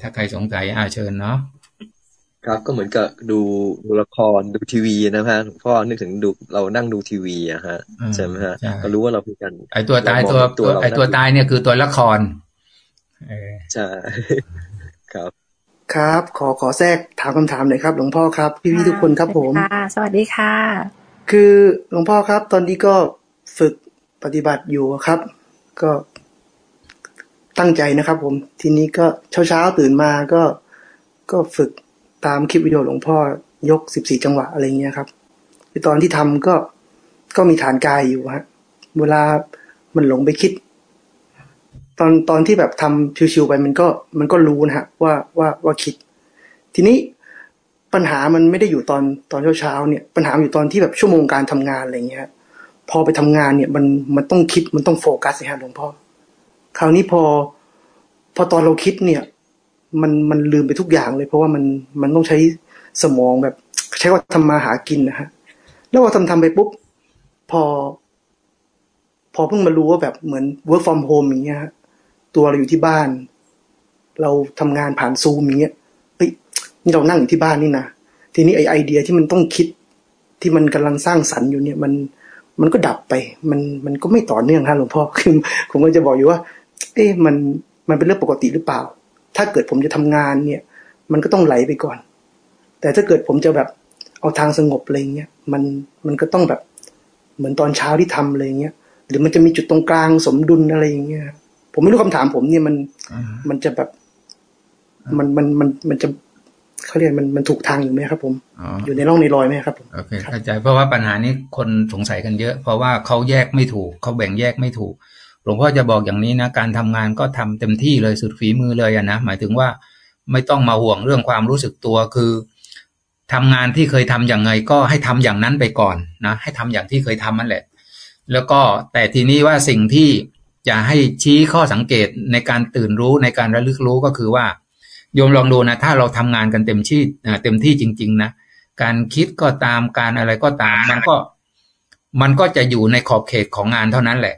ถ้าใครสงสัยอาเชิญเนาะครับก็เหมือนกับดูดูละครดูทีวีนะฮะหลวงพ่อนึกถึงดูเรานั่งดูทีวีอะฮะใช่ไหมฮะก็รู้ว่าเราคุยกัน ไอตัวตายตัวตัวไอตัวตายเนี่ยคือตัวละครใช่ครับ ครับ ขอขอแทรกถามคำถามหน่อยครับ หลวงพ่อครับ พี่พี่ทุกคนครับผมค่ะสวัสดีค่ะ คือหลวงพ่อครับ ตอนนี้ก็ฝึกปฏิบัติอยู่ครับ ก็ ตั้งใจนะครับผมทีนี้ก็เช้าเช้าตื่นมาก็ก็ฝึกตามคลิปวิดีโอหลวงพ่อยกสิบสี่จังหวะอะไรเงี้ยครับคือตอนที่ทำก็ก็มีฐานกายอยู่ฮะเวลามันหลงไปคิด ตอนตอนที่แบบทำชิวๆไปมันก็มันก็รู้นะฮะว่าว่าว่าคิด ทีนี้ปัญหามันไม่ได้อยู่ตอนตอนเช้าๆเนี่ย ปัญหาอยู่ตอนที่แบบชั่วโมงการทำงานอะไรเงี้ยพอไปทำงานเนี่ยมันมันต้องคิดมันต้องโฟกัสนะฮะหลวงพ่อ คราวนี้พอ พอตอนเราคิดเนี่ย มันมันลืมไปทุกอย่างเลย เพราะว่ามันมันต้องใช้สมองแบบ ใช้ว่าทำมาหากินนะฮะแล้วพอทำทำไปปุ๊บ พอ พอเพิ่งมารู้ว่าแบบเหมือน work from home อย่างเงี้ยตัวเราอยู่ที่บ้าน เราทำงานผ่านซูมอย่างเงี้ยเฮ้ยนี่เรานั่งอยู่ที่บ้านนี่นะทีนี้ไอไอเดียที่มันต้องคิดที่มันกำลังสร้างสรรค์อยู่เนี่ยมันมันก็ดับไป มันมันก็ไม่ต่อเนื่องฮะหลวงพ่อคือผมก็จะบอกอยู่ว่า เอ๊ะมันมันเป็นเรื่องปกติหรือเปล่า ถ้าเกิดผมจะทำงานเนี่ย มันก็ต้องไหลไปก่อน แต่ถ้าเกิดผมจะแบบเอาทางสงบอะไรเงี้ยมันมันก็ต้องแบบเหมือนตอนเช้าที่ทำอะไรเงี้ยหรือมันจะมีจุดตรงกลางสมดุลอะไรอย่างเงี้ยผมไม่รู้คำถามผมเนี่ยมันมันจะแบบ มันมันมันมันจะเขาเรียกมันมันถูกทางอยู่ไหมครับ ผมอยู่ในร่องในรอยไหมครับผมโอเคเข้าใจเพราะว่าปัญหานี้คนสงสัยกันเยอะ เพราะว่าเขาแยกไม่ถูกเขาแบ่งแยกไม่ถูก ลวงพ่อจะบอกอย่างนี้นะ การทำงานก็ทำเต็มที่เลยสุดฝีมือเลยอะนะ หมายถึงว่าไม่ต้องมาห่วงเรื่องความรู้สึกตัวคือทำงานที่เคยทํำอย่างไงก็ให้ทำอย่างนั้นไปก่อนนะ ให้ทำอย่างที่เคยทำนั่นแหละ แล้วก็แต่ทีนี้ว่าสิ่งที่จะให้ชี้ข้อสังเกตในการตื่นรู้ในการระลึกรู้ก็คือว่าโยมลองดูนะ ถ้าเราทำงานกันเต็มที่เต็มที่จริง ๆ นะ การคิดก็ตามการอะไรก็ตาม มันก็ มันก็จะอยู่ในขอบเขตของงานเท่านั้นแหละ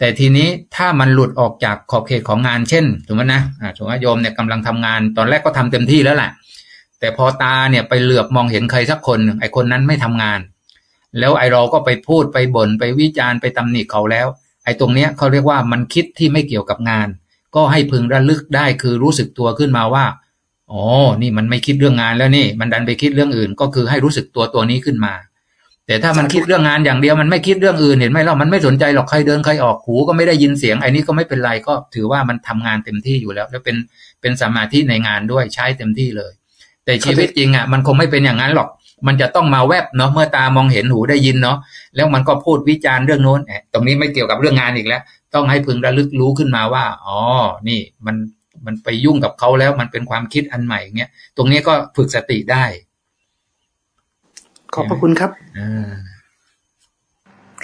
แต่ทีนี้ถ้ามันหลุดออกจากขอบเขตของงานเช่นถูกไหมนะอ่าถูกไหมโยมเนี่ยกำลังทำงาน ตอนแรกก็ทำเต็มที่แล้วแหละแต่พอตาเนี่ยไปเหลือบมองเห็นใครสักคนไอคนนั้นไม่ทำงาน แล้วไอเราก็ไปพูดไปบ่นไปวิจารณ์ไปตำหนิเขาแล้ว ไอตรงเนี้ยเขาเรียกว่ามันคิดที่ไม่เกี่ยวกับงาน ก็ให้พึงระลึกได้คือรู้สึกตัวขึ้นมาว่าอ๋อนี่มันไม่คิดเรื่องงานแล้วนี่ มันดันไปคิดเรื่องอื่น ก็คือให้รู้สึกตัวตัวนี้ขึ้นมา แต่ถ้ามันคิดเรื่องงานอย่างเดียวมันไม่คิดเรื่องอื่นเห็นไหมเรามันไม่สนใจหรอกใครเดินใครออกหูก็ไม่ได้ยินเสียงไอ้นี้ก็ไม่เป็นไรก็ถือว่ามันทำงานเต็มที่อยู่แล้ว แล้วเป็นเป็นสมาธิในงานด้วยใช้เต็มที่เลย แต่ชีวิตจริงอะมันคงไม่เป็นอย่างนั้นหรอก มันจะต้องมาแวบเนาะเมื่อตามองเห็นหูได้ยินเนาะแล้วมันก็พูดวิจารณ์เรื่องโน้นตรงนี้ไม่เกี่ยวกับเรื่องงานอีกแล้ว ต้องให้พึงระลึกรู้ขึ้นมาว่าอ๋อนี่มันมันไปยุ่งกับเขาแล้วมันเป็นความคิดอันใหม่เงี้ยตรงนี้ก็ฝึกสติได้ ขอบพระคุณครับ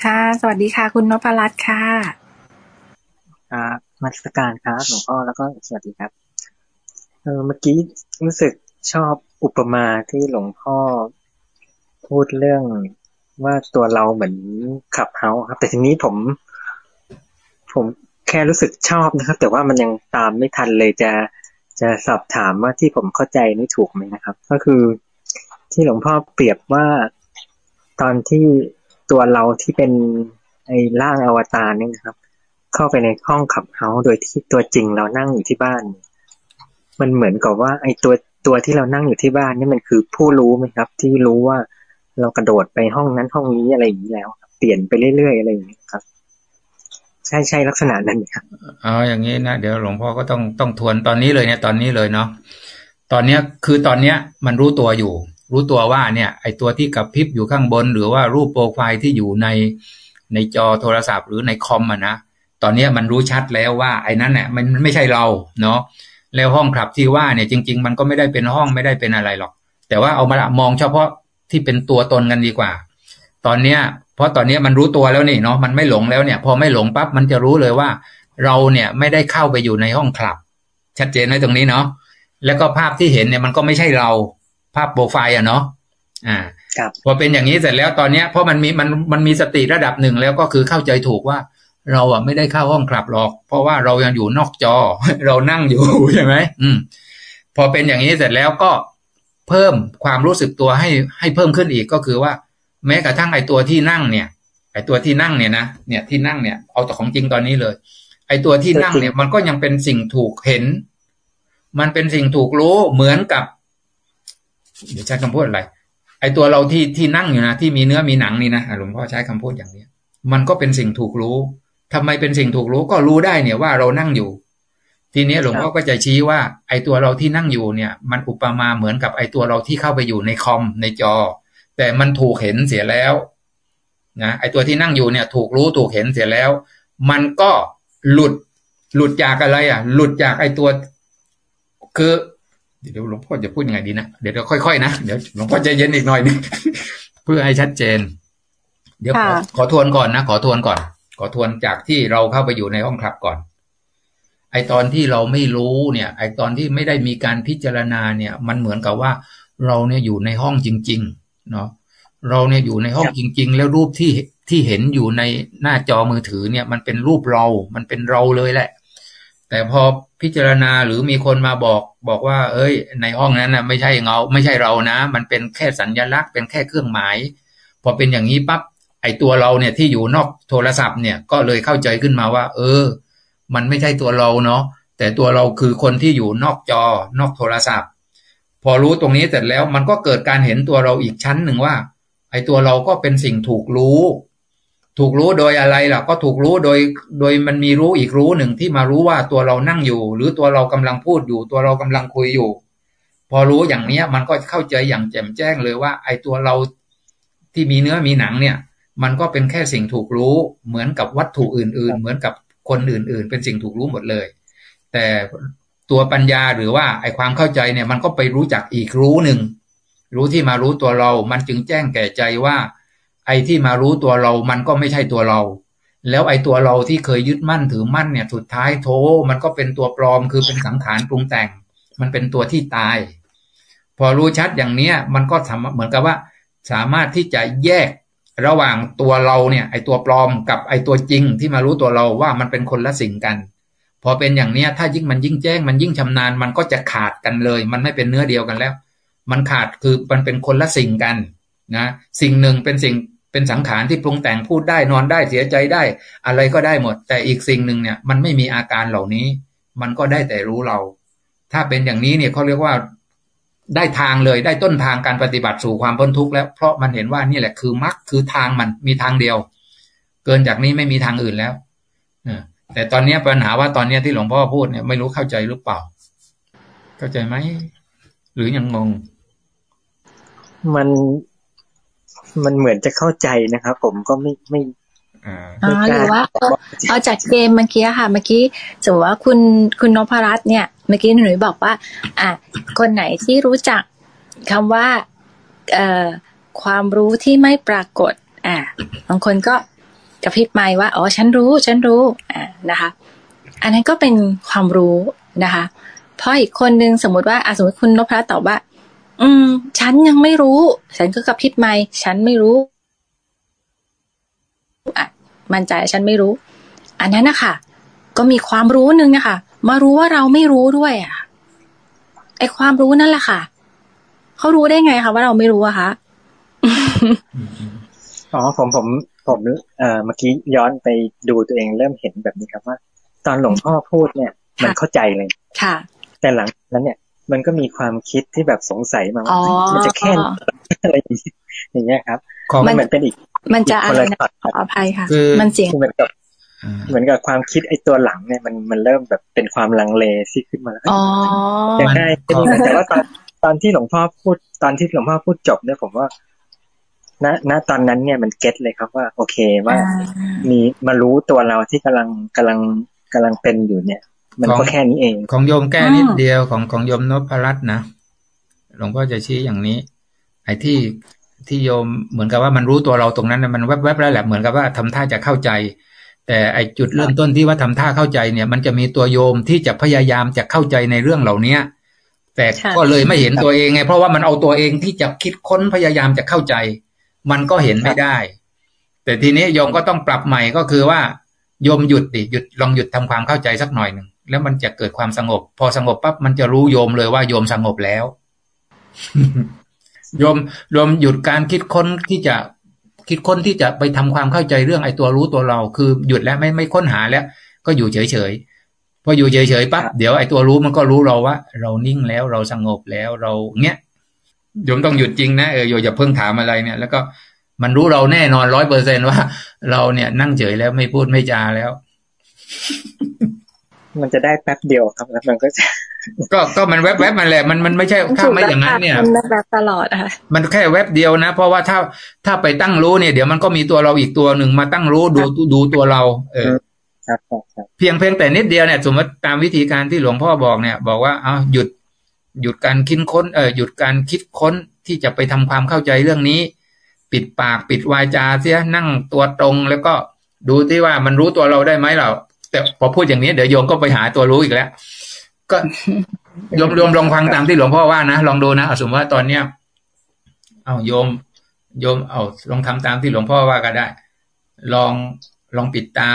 ค่ะ สวัสดีค่ะ คุณนพรัตน์ค่ะครับมาสการครับหลวงพ่อแล้วก็สวัสดีครับเออเมื่อกี้รู้สึกชอบอุปมาที่หลวงพ่อพูดเรื่องว่าตัวเราเหมือนขับเฮาครับ แต่ทีนี้ผม ผมแค่รู้สึกชอบนะครับ แต่ว่ามันยังตามไม่ทันเลยจะจะสอบถามว่าที่ผมเข้าใจนี่ถูกไหมนะครับ ก็คือ ที่หลวงพ่อเปรียบว่าตอนที่ตัวเราที่เป็นไอ้ร่างอวตารนี่นะครับ เข้าไปในห้องขับเฮาโดยที่ตัวจริงเรานั่งอยู่ที่บ้าน มันเหมือนกับว่า ไอ้ตัวตัวที่เรานั่งอยู่ที่บ้านนี่มันคือผู้รู้ไหมครับ ที่รู้ว่าเรากระโดดไปห้องนั้นห้องนี้อะไรอย่างนี้แล้ว เปลี่ยนไปเรื่อยๆอะไรอย่างนี้ครับ ใช่ใช่ลักษณะนั้นครับอ๋ออย่างนี้นะเดี๋ยวหลวงพ่อก็ต้องต้องทวนตอนนี้เลยเนี่ยตอนนี้เลยเนาะตอนเนี้ยคือตอนเนี้ยมันรู้ตัวอยู่ รู้ตัวว่าเนี่ยไอตัวที่กับพริบอยู่ข้างบน หรือว่ารูปโปรไฟล์ที่อยู่ในในจอโทรศัพท์หรือในคอมอะนะตอนนี้มันรู้ชัดแล้วว่าไอ้นั้นเนี่ยมันไม่ใช่เราเนาะแล้วห้องขับที่ว่าเนี่ยจริง ๆ มันก็ไม่ได้เป็นห้องไม่ได้เป็นอะไรหรอก แต่ว่าเอามามองเฉพาะที่เป็นตัวตนกันดีกว่า ตอนเนี้ยเพราะตอนนี้มันรู้ตัวแล้วนี่เนาะมันไม่หลงแล้วเนี่ย พอไม่หลงปั๊บมันจะรู้เลยว่า เราเนี่ยไม่ได้เข้าไปอยู่ในห้องคลับ ชัดเจนไหมตรงนี้เนาะแล้วก็ภาพที่เห็นเนี่ยมันก็ไม่ใช่เรา ภาพโปรไฟล์อะเนาะอ่าพอเป็นอย่างนี้เสร็จแล้วตอนเนี้ยเพราะมันมีมันมันมีสติระดับหนึ่งแล้วก็คือเข้าใจถูกว่า เราอะไม่ได้เข้าห้องคลับหรอก เพราะว่าเรายังอยู่นอกจอ เรานั่งอยู่ใช่ไหมอืม พอเป็นอย่างนี้เสร็จแล้วก็เพิ่มความรู้สึกตัวให้ให้เพิ่มขึ้นอีกก็คือว่า แม้กระทั่งไอตัวที่นั่งเนี่ยไอตัวที่นั่งเนี่ยนะเนี่ยที่นั่งเนี่ยเอาแต่ของจริงตอนนี้เลย ไอตัวที่นั่งเนี่ยมันก็ยังเป็นสิ่งถูกเห็น มันเป็นสิ่งถูกรู้เหมือนกับ เดี๋ยวใช้คำพูดอะไร ไอตัวเราที่ที่นั่งอยู่นะที่มีเนื้อมีหนังนี่นะหลวงพ่อใช้คำพูดอย่างนี้มันก็เป็นสิ่งถูกรู้ทำไมเป็นสิ่งถูกรู้ก็รู้ได้เนี่ยว่าเรานั่งอยู่ ทีนี้หลวงพ่อก็จะชี้ว่า ไอตัวเราที่นั่งอยู่เนี่ย มันอุปมาเหมือนกับไอตัวเราที่เข้าไปอยู่ในคอมในจอ แต่มันถูกเห็นเสียแล้วนะไอตัวที่นั่งอยู่เนี่ย ถูกรู้ถูกเห็นเสียแล้ว มันก็หลุดหลุดจากอะไรอะ หลุดจากไอตัว คือ เดี๋ยวหลวงพ่อจะพูดยังไงดีนะ เดี๋ยวค่อยๆนะ เดี๋ยวหลวงพ่อใจเย็นอีกหน่อยนึงเพื่อให้ชัดเจน เดี๋ยวขอขอทวนก่อนนะ ขอทวนก่อน ขอทวนจากที่เราเข้าไปอยู่ในห้องคลับก่อน ไอตอนที่เราไม่รู้เนี่ย ไอตอนที่ไม่ได้มีการพิจารณาเนี่ย มันเหมือนกับว่า เราเนี่ยอยู่ในห้องจริง ๆ เนาะ เราเนี่ยอยู่ในห้องจริง ๆ แล้วรูปที่ที่เห็นอยู่ในหน้าจอมือถือเนี่ย มันเป็นรูปเรา มันเป็นเราเลยแหละ แต่พอพิจารณาหรือมีคนมาบอก บอกว่า เอ้ย ในห้องนั้นนะไม่ใช่เงา ไม่ใช่เรานะ มันเป็นแค่สัญญลักษณ์เป็นแค่เครื่องหมาย พอเป็นอย่างนี้ปั๊บไอตัวเราเนี่ยที่อยู่นอกโทรศัพท์เนี่ยก็เลยเข้าใจขึ้นมาว่า เออ มันไม่ใช่ตัวเราเนาะแต่ตัวเราคือคนที่อยู่นอกจอนอกโทรศัพท์ พอรู้ตรงนี้เสร็จแล้วมันก็เกิดการเห็นตัวเราอีกชั้นหนึ่งว่า ไอตัวเราก็เป็นสิ่งถูกรู้ ถูกรู้โดยอะไรล่ะ ก็ถูกรู้โดย โดยมันมีรู้อีกรู้หนึ่งที่มารู้ว่าตัวเรานั่งอยู่ หรือตัวเรากำลังพูดอยู่ ตัวเรากำลังคุยอยู่ พอรู้อย่างเนี้ย มันก็เข้าใจอย่างแจ่มแจ้งเลยว่า ไอตัวเราที่มีเนื้อมีหนังเนี่ย มันก็เป็นแค่สิ่งถูกรู้เหมือนกับวัตถุอื่น ๆ เหมือนกับคนอื่น ๆ เป็นสิ่งถูกรู้หมดเลย แต่ตัวปัญญาหรือว่าไอความเข้าใจเนี่ย มันก็ไปรู้จักอีกรู้หนึ่งรู้ที่มารู้ตัวเรา มันจึงแจ้งแก่ใจว่า ไอ้ที่มารู้ตัวเรามันก็ไม่ใช่ตัวเรา แล้วไอ้ตัวเราที่เคยยึดมั่นถือมั่นเนี่ยสุดท้ายโทมันก็เป็นตัวปลอมคือเป็นสังขารปรุงแต่ง มันเป็นตัวที่ตาย พอรู้ชัดอย่างเนี้ยมันก็ทำเหมือนกับว่า สามารถที่จะแยกระหว่างตัวเราเนี่ย ไอ้ตัวปลอมกับไอ้ตัวจริงที่มารู้ตัวเราว่ามันเป็นคนละสิ่งกันพอเป็นอย่างเนี้ยถ้ายิ่งมันยิ่งแจ้งมันยิ่งชำนาญมันก็จะขาดกันเลย มันไม่เป็นเนื้อเดียวกันแล้ว มันขาดคือมันเป็นคนละสิ่งกันนะสิ่งหนึ่งเป็นสิ่ง เป็นสังขารที่ปรุงแต่งพูดได้นอนได้เสียใจได้ อะไรก็ได้หมด แต่อีกสิ่งหนึ่งเนี่ย มันไม่มีอาการเหล่านี้ มันก็ได้แต่รู้เรา ถ้าเป็นอย่างนี้เนี่ยเขาเรียกว่าได้ทางเลยได้ต้นทางการปฏิบัติสู่ความพ้นทุกข์แล้วเพราะมันเห็นว่านี่แหละคือมรรคคือทางมันมีทางเดียว เกินจากนี้ไม่มีทางอื่นแล้วแต่ตอนนี้ปัญหาว่าตอนนี้ที่หลวงพ่อพูดเนี่ยไม่รู้เข้าใจหรือเปล่า เข้าใจไหมหรือยังงง มัน มันเหมือนจะเข้าใจนะครับผมก็ไม่ไม่อ๋อหรือว่าเอาจากเกมเมื่อกี้ค่ะเมื่อกี้สมมติว่าคุณคุณนพรัตน์เนี่ย เมื่อกี้หนูบอกว่า อะคนไหนที่รู้จักคำว่าเอ่อความรู้ที่ไม่ปรากฏ อ่าบางคนก็กระพริบไม้ว่าอ๋อฉันรู้ฉันรู้อ่านะคะ อันนั้นก็เป็นความรู้นะคะเพราะอีกคนนึงสมมติว่าอะสมมติคุณนพรัตน์ตอบว่า อืม ฉันยังไม่รู้ ฉันก็กระพริบไม้ฉันไม่รู้อะมั่นใจฉันไม่รู้ อันนั้นนะคะก็มีความรู้นึงนะคะมารู้ว่าเราไม่รู้ด้วยอะไอความรู้นั่นแหละค่ะเขารู้ได้ไงคะว่าเราไม่รู้อะคะอ๋อผมผมผมเอ่อเมื่อกี้ย้อนไปดูตัวเองเริ่มเห็นแบบนี้ครับว่า ตอนหลวงพ่อพูดเนี่ย มันเข้าใจเลยค่ะ แต่หลังนั้นเนี่ย มันก็มีความคิดที่แบบสงสัยมาว่ามันจะแค่อะไรอย่างเงี้ยครับมันเหมือนเป็นอีก มันจะอะไรนะขออภัยค่ะ มันเสียงเหมือนกับเหมือนกับความคิดไอ้ตัวหลังเนี่ยมันมันเริ่มแบบเป็นความลังเลที่ขึ้นมาอ๋ออย่างง่ายแต่ว่าตอนตอนที่หลวงพ่อพูดตอนที่หลวงพ่อพูดจบเนี่ยผมว่าณณตอนนั้นเนี่ยมันเก็ตเลยครับว่า โอเคว่ามีมารู้ตัวเราที่กำลังกำลังกำลังเป็นอยู่เนี่ย มันก็แค่นี้เอง ของโยมแก้นิดเดียวของของโยมนพรัตน์นะหลวงพ่อจะชี้อย่างนี้ ไอ้ที่ที่โยมเหมือนกับว่ามันรู้ตัวเราตรงนั้นมันแวบๆแล้วแหละเหมือนกับว่าทำท่าจะเข้าใจ แต่ไอจุดเริ่มต้นที่ว่าทำท่าเข้าใจเนี่ย มันจะมีตัวโยมที่จะพยายามจะเข้าใจในเรื่องเหล่าเนี้ยแต่ก็เลยไม่เห็นตัวเองไง เพราะว่ามันเอาตัวเองที่จะคิดค้นพยายามจะเข้าใจ มันก็เห็นไม่ได้ แต่ทีนี้โยมก็ต้องปรับใหม่ก็คือว่าโยมหยุดดิหยุดลองหยุดทำความเข้าใจสักหน่อยหนึ่ง แล้วมันจะเกิดความสงบ พอสงบปั๊บมันจะรู้โยมเลยว่าโยมสงบแล้ว โยมโยมหยุดการคิดค้นที่จะคิดค้นที่จะไปทำความเข้าใจเรื่องไอ้ตัวรู้ตัวเรา คือหยุดแล้วไม่ไม่ค้นหาแล้ว ก็อยู่เฉยเฉยพออยู่เฉยๆปั๊บเดี๋ยวไอ้ตัวรู้มันก็รู้เราว่า เรานิ่งแล้วเราสงบแล้วเราเงี้ยโยมต้องหยุดจริงนะเออโยมอย่าเพิ่งถามอะไรเนี่ย แล้วก็มันรู้เราแน่นอนร้อยเปอร์เซนว่า เราเนี่ยนั่งเฉยแล้วไม่พูดไม่จาแล้ว มันจะได้แป๊บเดียวครับแล้วมันก็จะก็ก็มันแวบแวบมันแหละมันมันไม่ใช่ถ้าไม่อย่างนั้นเนี่ยมันแบบตลอดค่ะมันแค่แวบเดียวนะ เพราะว่าถ้าถ้าไปตั้งรู้เนี่ยเดี๋ยวมันก็มีตัวเราอีกตัวหนึ่งมาตั้งรู้ดูดูตัวเรา เออเพียงเพียงแต่นิดเดียวเนี่ย สมมติตามวิธีการที่หลวงพ่อบอกเนี่ย บอกว่าเอาหยุดหยุดการคิดค้นเออหยุดการคิดค้นที่จะไปทำความเข้าใจเรื่องนี้ ปิดปากปิดวาจาเสียนั่งตัวตรงแล้วก็ดูที่ว่ามันรู้ตัวเราได้ไหมเรา แต่พอพูดอย่างนี้เดี๋ยวโยมก็ไปหาตัวรู้อีกแล้ว ก็โยมโยมลองฟังตามที่หลวงพ่อว่านะลองดูนะสมมติว่าตอนเนี้ยเอาโยม โยมเอาลองทำตามที่หลวงพ่อว่าก็ได้ ลองลองปิดตา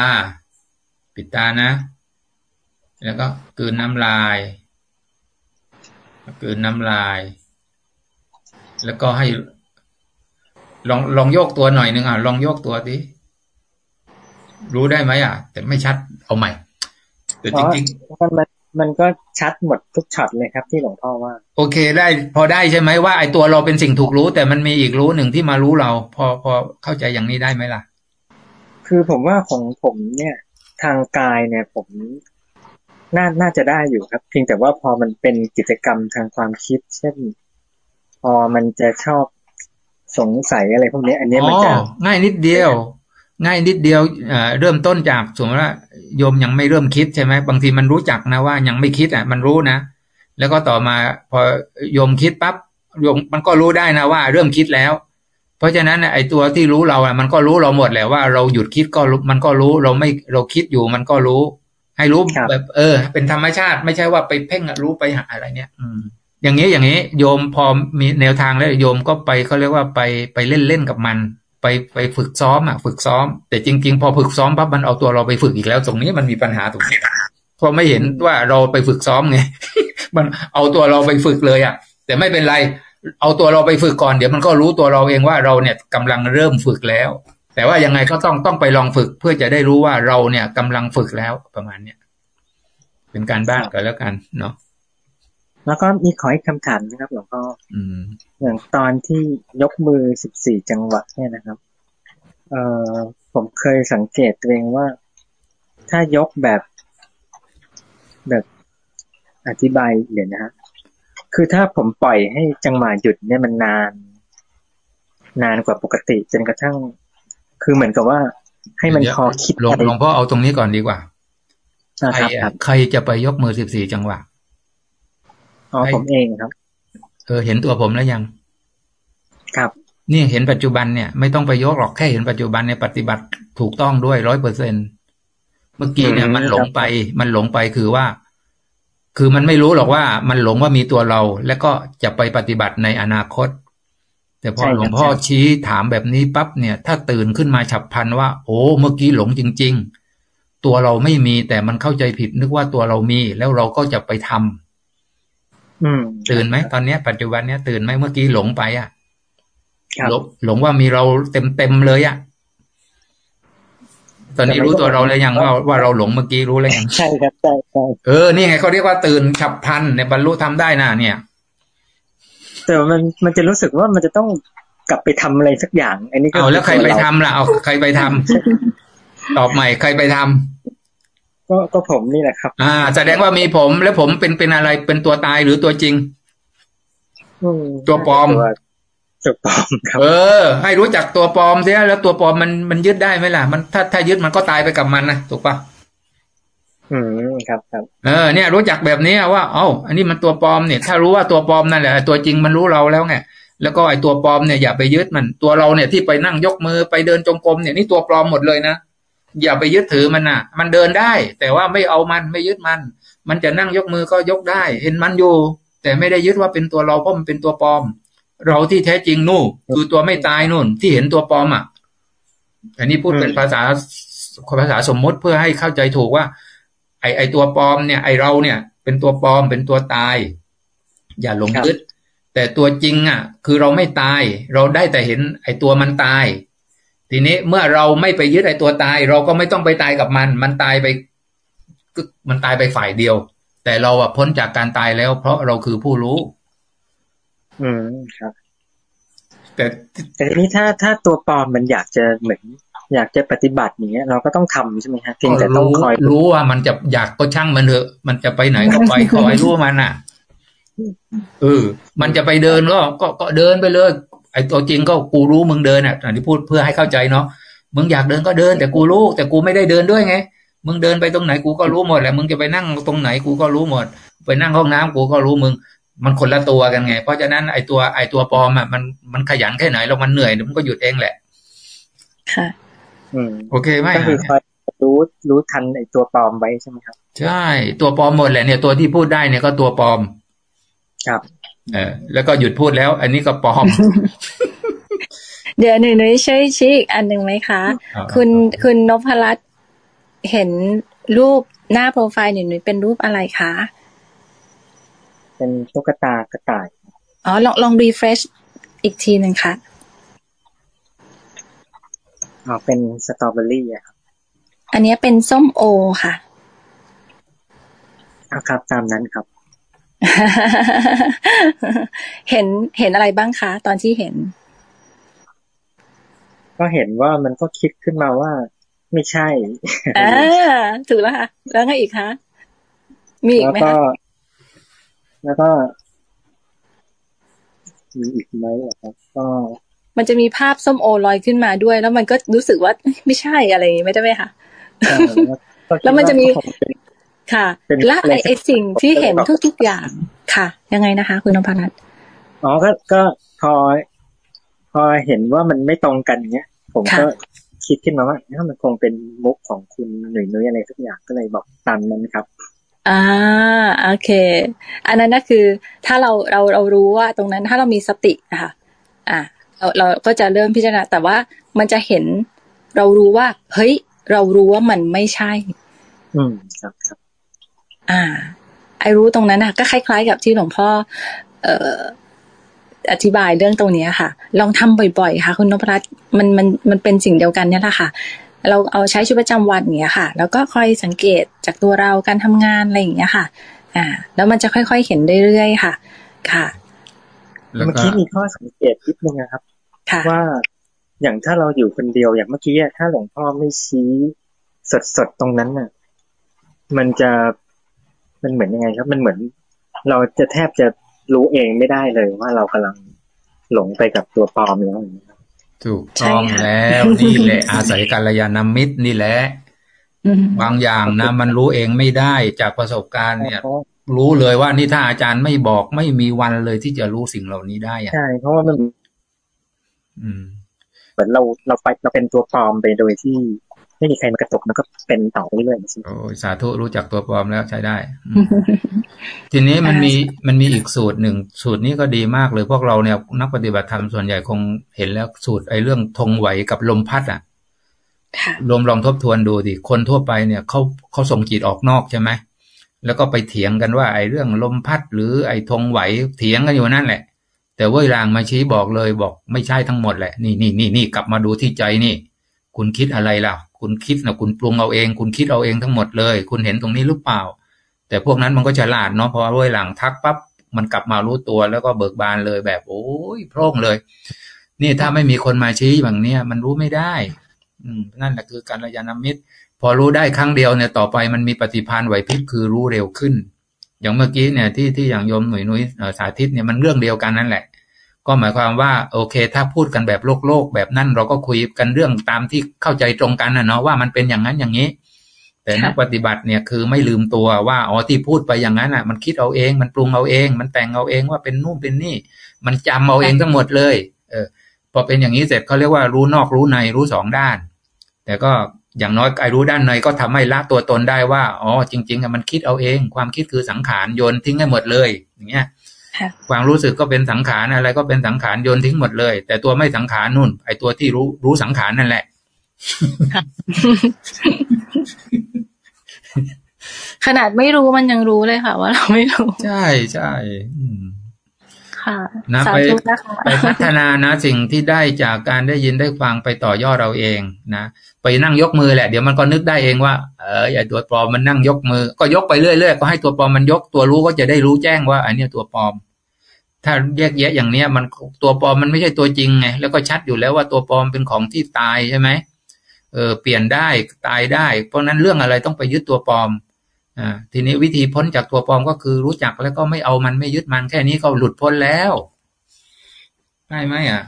ปิดตานะ แล้วก็กืนน้ำลายกืนน้ำลาย แล้วก็ให้ ลองลองโยกตัวหน่อยหนึ่งอะลองโยกตัวดิ รู้ได้ไหมอะ แต่ไม่ชัดเอาใหม่แต่จริงๆมันมันมันก็ชัดหมดทุกช็อตเลยครับที่หลวงพ่อว่า โอเคได้ พอได้ใช่ไหมว่าไอ้ตัวเราเป็นสิ่งถูกรู้ แต่มันมีอีกรู้หนึ่งที่มารู้เรา พอพอเข้าใจอย่างนี้ได้ไหมล่ะ คือผมว่าของผมเนี่ย ทางกายเนี่ย ผมน่าน่าจะได้อยู่ครับ เพียงแต่ว่าพอมันเป็นกิจกรรมทางความคิด เช่น พอมันจะชอบสงสัยอะไรพวกนี้ อันนี้มันจะง่ายนิดเดียว ง่ายนิดเดียวเริ่มต้นจากสมมติว่าโยมยังไม่เริ่มคิดใช่ไหมบางทีมันรู้จักนะว่ายังไม่คิดอะมันรู้นะ แล้วก็ต่อมาพอโยมคิดปั๊บโยมมันก็รู้ได้นะว่า เริ่มคิดแล้ว เพราะฉะนั้นไอ้ตัวที่รู้เราอะมันก็รู้เราหมดแหละว่าเราหยุดคิดก็มันก็รู้เราไม่เราคิดอยู่มันก็รู้ ให้รู้แบบเออ เป็นธรรมชาติไม่ใช่ว่าไปเพ่งรู้ไปหาอะไรเนี่ย อืมอย่างนี้อย่างนี้ โยมพอมีแนวทางแล้วโยมก็ไปเขาเรียกว่าไปไปเล่นเล่นกับมัน ไปไปฝึกซ้อมอะ ฝึกซ้อม แต่จริง ๆ พอฝึกซ้อมปั๊บมันเอาตัวเราไปฝึกอีกแล้ว ตรงนี้มันมีปัญหาตรงนี้พอไม่เห็นว่าเราไปฝึกซ้อมไงมันเอาตัวเราไปฝึกเลยอะ แต่ไม่เป็นไร เอาตัวเราไปฝึกก่อนเดี๋ยวมันก็รู้ตัวเราเองว่าเราเนี่ยกำลังเริ่มฝึกแล้ว แต่ว่ายังไงก็ต้องต้องไปลองฝึกเพื่อจะได้รู้ว่าเราเนี่ยกำลังฝึกแล้วประมาณเนี้ยเป็นการบ้านกันแล้วกันเนาะ แล้วก็มีขออีกคำถามนะครับหลวงพ่ออย่างตอนที่ยกมือสิบสี่จังหวะเนี่ยนะครับ เอ่อผมเคยสังเกตตัวเองว่า ถ้ายกแบบแบบอธิบายเดี๋ยวนะฮะคือถ้าผมปล่อยให้จังหวะหยุดเนี่ยมันนาน นานกว่าปกติ จนกระทั่ง คือเหมือนกับว่า ให้มันพอคิดหลวงหลวงพ่อเอาตรงนี้ก่อนดีกว่าใครใครจะไปยกมือสิบสี่จังหวะ อ๋อผมเองครับ เออเห็นตัวผมแล้วยัง ครับนี่เห็นปัจจุบันเนี่ยไม่ต้องไปยกหรอกแค่เห็นปัจจุบันในปฏิบัติถูกต้องด้วยร้อยเปอร์เซ็นเมื่อกี้เนี่ยมันหลงไป มันหลงไปคือว่า คือมันไม่รู้หรอกว่า มันหลงว่ามีตัวเรา แล้วก็จะไปปฏิบัติในอนาคต แต่พอหลวงพ่อชี้ถามแบบนี้ปั๊บเนี่ย ถ้าตื่นขึ้นมาฉับพลันว่า โอ้เมื่อกี้หลงจริง ๆ ตัวเราไม่มีแต่มันเข้าใจผิดนึกว่าตัวเรามี แล้วเราก็จะไปทำอืม ตื่นไหมตอนเนี้ย ปัจจุบันเนี้ยตื่นไหมเมื่อกี้หลงไปอะหลงหลงว่ามีเราเต็มเต็มเลยอะ ตอนนี้รู้ตัวเราแล้วยังว่าว่าเราหลงเมื่อกี้รู้แล้วยังใช่ครับใช่ใช่เออนี่ไงเขาเรียกว่าตื่นฉับพลันในบรรลุทำได้นะเนี่ย แต่มันมันจะรู้สึกว่ามันจะต้องกลับไปทำอะไรสักอย่าง อันนี้ก็เอาแล้วใครไปทำล่ะเอาใครไปทำตอบใหม่ใครไปทำ ก็ก็ผมนี่แหละครับ อ่า แสดงว่ามีผมแล้วผมเป็นเป็นอะไรเป็นตัวตายหรือตัวจริงตัวปลอมตัวปลอมครับเออ ให้รู้จักตัวปลอมเสียแล้วตัวปลอมมันมันยึดได้ไหมล่ะ มันถ้าถ้ายึดมันก็ตายไปกับมันนะถูกปะอืมครับครับเออเนี่ย รู้จักแบบนี้ว่า เอ้าอันนี้มันตัวปลอมเนี่ย ถ้ารู้ว่าตัวปลอมนั่นแหละตัวจริงมันรู้เราแล้วไงแล้วก็ไอ้ตัวปลอมเนี่ยอย่าไปยึดมันตัวเราเนี่ยที่ไปนั่งยกมือไปเดินจงกรมเนี่ยนี่ตัวปลอมหมดเลยนะ อย่าไปยึดถือมันนะมันเดินได้ แต่ว่าไม่เอามันไม่ยึดมัน มันจะนั่งยกมือก็ยกได้ เห็นมันอยู่ แต่ไม่ได้ยึดว่าเป็นตัวเราเพราะมันเป็นตัวปลอม เราที่แท้จริงนู่นคือตัวไม่ตายนู่น ที่เห็นตัวปลอมอะอันนี้พูดเป็นภาษาภาษาสมมติเพื่อให้เข้าใจถูกว่า ไอไอตัวปลอมเนี่ยไอเราเนี่ย เป็นตัวปลอมเป็นตัวตาย อย่าหลงยึดแต่ตัวจริงอะ คือเราไม่ตาย เราได้แต่เห็น ไอตัวมันตาย ทีนี้เมื่อเราไม่ไปยึดไอตัวตาย เราก็ไม่ต้องไปตายกับมัน มันตายไปมันตายไปฝ่ายเดียว แต่เราอะพ้นจากการตายแล้ว เพราะเราคือผู้รู้ อืมครับ แต่แต่ทีนี้ถ้าถ้าตัวปลอมมันอยากจะเหมือนอยากจะปฏิบัติอย่างเงี้ยเราก็ต้องทำใช่ไหมฮะเพียงแต่ต้องคอยรู้ว่ามันจะอยากก็ช่างมันเถอะ มันจะไปไหนก็ไปขอให้รู้มันอะเออมันจะไปเดินก็ก็ก็เดินไปเลย ไอ้ตัวจริงก็กูรู้มึงเดินอะอันที่พูดเพื่อให้เข้าใจเนาะมึงอยากเดินก็เดิน แต่กูรู้ แต่กูไม่ได้เดินด้วยไงมึงเดินไปตรงไหนกูก็รู้หมดแหละมึงจะไปนั่งตรงไหนกูก็รู้หมด ไปนั่งห้องน้ำกูก็รู้มึง มันคนละตัวกันไง เพราะฉะนั้นไอ้ตัวไอ้ตัวปลอมอะมันมันขยันแค่ไหนแล้วมันเหนื่อยมันก็หยุดเองแหละ ค่ะโอเคไหมก็คือคอยรู้รู้ทันไอ้ตัวปลอมไว้ใช่ไหมครับ ใช่ ตัวปลอมหมดแหละเนี่ยตัวที่พูดได้เนี่ยก็ตัวปลอม ครับ เออ แล้วก็หยุดพูดแล้ว อันนี้ก็ปลอม เดี๋ยวหนึ่งหนุ่ยช่วยชี้อีกอันหนึ่งไหมคะ คุณคุณนพรัตน์เห็นรูปหน้าโปรไฟล์หนึ่งหนุ่ยเป็นรูปอะไรคะ เป็นตุ๊กตากระต่าย อ๋อ ลองลองรีเฟรชอีกทีหนึ่งค่ะอ๋อเป็นสตรอเบอรี่ครับ อันนี้เป็นส้มโอค่ะ ครับ ตามนั้นครับ เห็นเห็นอะไรบ้างคะ ตอนที่เห็น ก็เห็นว่ามันก็คิดขึ้นมาว่า ไม่ใช่อ่าถูกแล้วค่ะ แล้วไงอีกคะ มีอีกไหมคะแล้วก็มีอีกไหมครับก็ มันจะมีภาพส้มโอลอยขึ้นมาด้วย แล้วมันก็รู้สึกว่าไม่ใช่อะไรไม่ได้ไหมคะแล้วมันจะมี ค่ะ และไอไอสิ่งที่เห็นทุกๆอย่างค่ะ ยังไงนะคะ คุณนพรัตน์อ๋อก็ก็พอ พอเห็นว่ามันไม่ตรงกันเนี้ย ผมก็คิดขึ้นมาว่าถ้ามันคงเป็นมุกของคุณหนุ่ยนุ้ยอะไรทุกอย่างก็เลยบอกตามนั้นครับอ่าโอเค อันนั้นก็คือ ถ้าเราเราเรารู้ว่าตรงนั้นถ้าเรามีสตินะคะอ่าเราเราก็จะเริ่มพิจารณาแต่ว่ามันจะเห็น เรารู้ว่า เฮ้ย เรารู้ว่ามันไม่ใช่ อืมครับครับ อ่า ไอรู้ตรงนั้นนะก็คล้าย ๆ กับที่หลวงพ่อ เอ่ออธิบายเรื่องตรงนี้ค่ะ ลองทำบ่อยๆ ค่ะ คุณนพรัตน์มันมันมันเป็นสิ่งเดียวกันเนี่ยแหละค่ะ เราเอาใช้ชีวิตประจำวันอย่างเงี้ยค่ะ แล้วก็คอยสังเกตจากตัวเราการทำงานอะไรอย่างเงี้ยค่ะ อ่า แล้วมันจะค่อยๆเห็นเรื่อยๆค่ะ ค่ะเมื่อกี้มีข้อสังเกตนิดนึงนะครับว่าอย่างถ้าเราอยู่คนเดียวอย่างเมื่อกี้ถ้าหลวงพ่อไม่ชี้สดๆตรงนั้นน่ะ มันจะ มันเหมือนยังไงครับ มันเหมือน เราจะแทบจะรู้เองไม่ได้เลยว่าเรากำลังหลงไปกับตัวปลอมแล้วถูกต้องแล้วนี่แหละอาศัยกัลยาณมิตรนี่แหละบางอย่างนะมันรู้เองไม่ได้จากประสบการณ์เนี่ย รู้เลยว่านี่ถ้าอาจารย์ไม่บอกไม่มีวันเลยที่จะรู้สิ่งเหล่านี้ได้ใช่เพราะว่ามันเหมือนเราเราไปเราเป็นตัวปลอมไปโดยที่ ไม่มีใครมากระตกมันก็เป็นต่อเรื่อยๆโอ้สาธุรู้จักตัวปลอมแล้วใช้ได้ ทีนี้มันมีมันมีอีกสูตรหนึ่งสูตรนี้ก็ดีมากเลยพวกเราเนี่ยนักปฏิบัติธรรมส่วนใหญ่คงเห็นแล้วสูตรไอ้เรื่องธงไหวกับลมพัดอะลมลองทบทวนดูดิคนทั่วไปเนี่ยเขาเขาส่งจิตออกนอกใช่ไหมแล้วก็ไปเถียงกันว่า ไอ้เรื่องลมพัดหรือไอ้ธงไหวเถียงกันอยู่นั่นแหละ แต่เว้ยลางมาชี้บอกเลยบอกไม่ใช่ทั้งหมดแหละ นี่นี่นี่นี่กลับมาดูที่ใจนี่ คุณคิดอะไรล่ะ คุณคิดนะคุณปรุงเอาเอง คุณคิดเอาเองทั้งหมดเลย คุณเห็นตรงนี้หรือเปล่า แต่พวกนั้นมันก็ฉลาดเนาะพอเว้ยหลังทักปั๊บมันกลับมารู้ตัวแล้วก็เบิกบานเลยแบบ โอ้ยโพร่งเลย นี่ถ้าไม่มีคนมาชี้แบบเนี้ยมันรู้ไม่ได้ อืมนั่นแหละคือการระยานามิตร พอรู้ได้ครั้งเดียวเนี่ยต่อไปมันมีปฏิพานธ์ไหวพริบคือรู้เร็วขึ้น อย่างเมื่อกี้เนี่ยที่ที่อย่างโยมหนุ่ยนุ้ยสาธิตเนี่ยมันเรื่องเดียวกันนั่นแหละ ก็หมายความว่าโอเค ถ้าพูดกันแบบโลกโลกแบบนั้นเราก็คุยกันเรื่องตามที่เข้าใจตรงกันนะเนาะว่ามันเป็นอย่างนั้นอย่างนี้ แต่นักปฏิบัติเนี่ยคือไม่ลืมตัวว่าอ๋อที่พูดไปอย่างนั้นอะ มันคิดเอาเอง มันปรุงเอาเอง มันแต่งเอาเองว่าเป็นนู่นเป็นนี่ มันจำเอาเองทั้งหมดเลย เออ พอเป็นอย่างนี้เสร็จเขาเรียกว่ารู้นอกรู้ในรู้สองด้าน แต่ก็อย่างน้อยไอ้รู้ด้านในก็ทำให้ละตัวตนได้ว่าอ๋อจริงๆอะมันคิดเอาเอง ความคิดคือสังขารโยนทิ้งให้หมดเลย อย่างเงี้ย ความรู้สึกก็เป็นสังขารอะไรก็เป็นสังขารโยนทิ้งหมดเลย แต่ตัวไม่สังขารนู่น ไอตัวที่รู้รู้สังขารนั่นแหละขนาดไม่รู้มันยังรู้เลยค่ะ ว่าเราไม่รู้ ใช่ใช่ ค่ะนะไปไปพัฒนานะสิ่งที่ได้จากการได้ยินได้ฟังไปต่อยอดเราเองนะไปนั่งยกมือแหละเดี๋ยวมันก็นึกได้เองว่าเออไอตัวปลอมมันนั่งยกมือ ก็ยกไปเรื่อยๆก็ให้ตัวปลอมมันยกตัวรู้ก็จะได้รู้แจ้งว่าอันนี้ตัวปลอม ถ้าแยกแยะอย่างเนี้ย มันตัวปลอมมันไม่ใช่ตัวจริงไงแล้วก็ชัดอยู่แล้วว่าตัวปลอมเป็นของที่ตายใช่ไหมเออเปลี่ยนได้ตายได้ เพราะนั้นเรื่องอะไรต้องไปยึดตัวปลอมอ่า ทีนี้วิธีพ้นจากตัวปลอมก็คือรู้จักแล้วก็ไม่เอามันไม่ยึดมันแค่นี้ก็หลุดพ้นแล้วได้ไหมอะ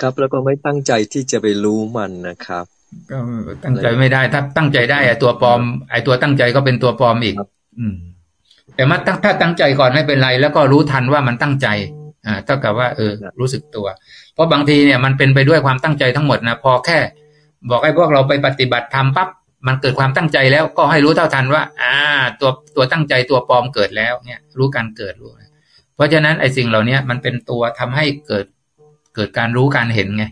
ครับแล้วก็ไม่ตั้งใจที่จะไปรู้มันนะครับ ก็ตั้งใจไม่ได้ ถ้าตั้งใจได้ไอ้ตัวปลอม ไอ้ตัวตั้งใจก็เป็นตัวปลอมอีก อืม แต่มาถ้าตั้งใจก่อนไม่เป็นไร แล้วก็รู้ทันว่ามันตั้งใจ อ่าเท่ากับว่าเออ รู้สึกตัว เพราะบางทีเนี่ยมันเป็นไปด้วยความตั้งใจทั้งหมดนะพอแค่ บอกให้พวกเราไปปฏิบัติทำปั๊บมันเกิดความตั้งใจแล้วก็ให้รู้เท่าทันว่า อ่า ตัวตัวตั้งใจตัวปลอมเกิดแล้วเนี่ย รู้การเกิดรู้เพราะฉะนั้นไอ้สิ่งเหล่านี้มันเป็นตัวทำให้เกิดเกิดการรู้การเห็นไง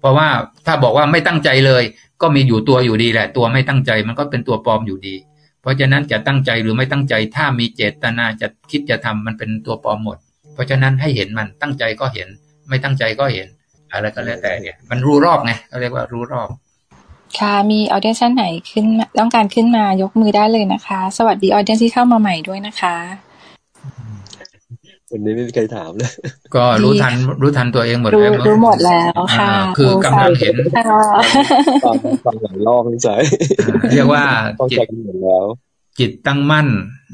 เพราะว่าถ้าบอกว่าไม่ตั้งใจเลย ก็มีอยู่ตัวอยู่ดีแหละ ตัวไม่ตั้งใจมันก็เป็นตัวปลอมอยู่ดี เพราะฉะนั้นจะตั้งใจหรือไม่ตั้งใจ ถ้ามีเจตนาจะคิดจะทำมันเป็นตัวปลอมหมด เพราะฉะนั้นให้เห็นมันตั้งใจก็เห็น ไม่ตั้งใจก็เห็น อะไรก็แล้วแต่เนี่ย มันรู้รอบไงเขาเรียกว่ารู้รอบ ค่ะมีออเดียนชั้นไหนขึ้นต้องการขึ้นมายกมือได้เลยนะคะ สวัสดีออเดียนที่เข้ามาใหม่ด้วยนะคะวันนี้ไม่มีใครถามเลยก็รู้ทันรู้ทันตัวเองหมดแล้วรู้หมดแล้วค่ะ คือกำลังเห็นฟังฟังหลายรอบใจเรียกว่าจิตหมดแล้ว จิตตั้งมั่น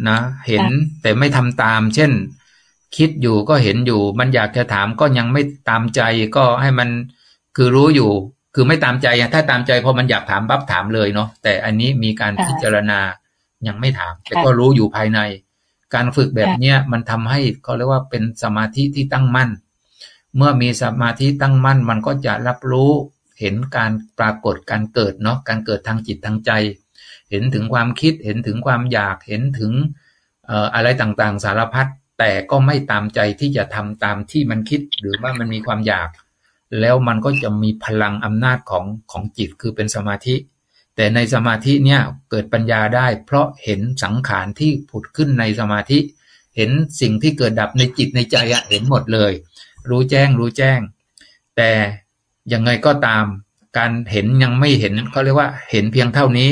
นะเห็นแต่ไม่ทำตาม เช่น คิดอยู่ก็เห็นอยู่ มันอยากจะถามก็ยังไม่ตามใจก็ให้มันคือรู้อยู่ คือไม่ตามใจถ้าตามใจพอมันอยากถามปั๊บถามเลยเนาะแต่อันนี้มีการพิจารณายังไม่ถาม แต่ก็รู้อยู่ภายใน การฝึกแบบเนี้ยมันทำให้เขาเรียกว่าเป็นสมาธิที่ตั้งมั่น เมื่อมีสมาธิตั้งมั่น มันก็จะรับรู้เห็นการปรากฏการเกิดเนาะการเกิดทางจิตทางใจ เห็นถึงความคิดเห็นถึงความอยากเห็นถึงอะไรต่างๆ สารพัด แต่ก็ไม่ตามใจที่จะทำตามที่มันคิด หรือว่ามันมีความอยาก แล้วมันก็จะมีพลังอำนาจของของจิตคือเป็นสมาธิ แต่ในสมาธิเนี่ยเกิดปัญญาได้ เพราะเห็นสังขารที่ผุดขึ้นในสมาธิ เห็นสิ่งที่เกิดดับในจิตในใจอะเห็นหมดเลย รู้แจ้งรู้แจ้ง แต่ยังไงก็ตาม การเห็นยังไม่เห็นเขาเรียกว่าเห็นเพียงเท่านี้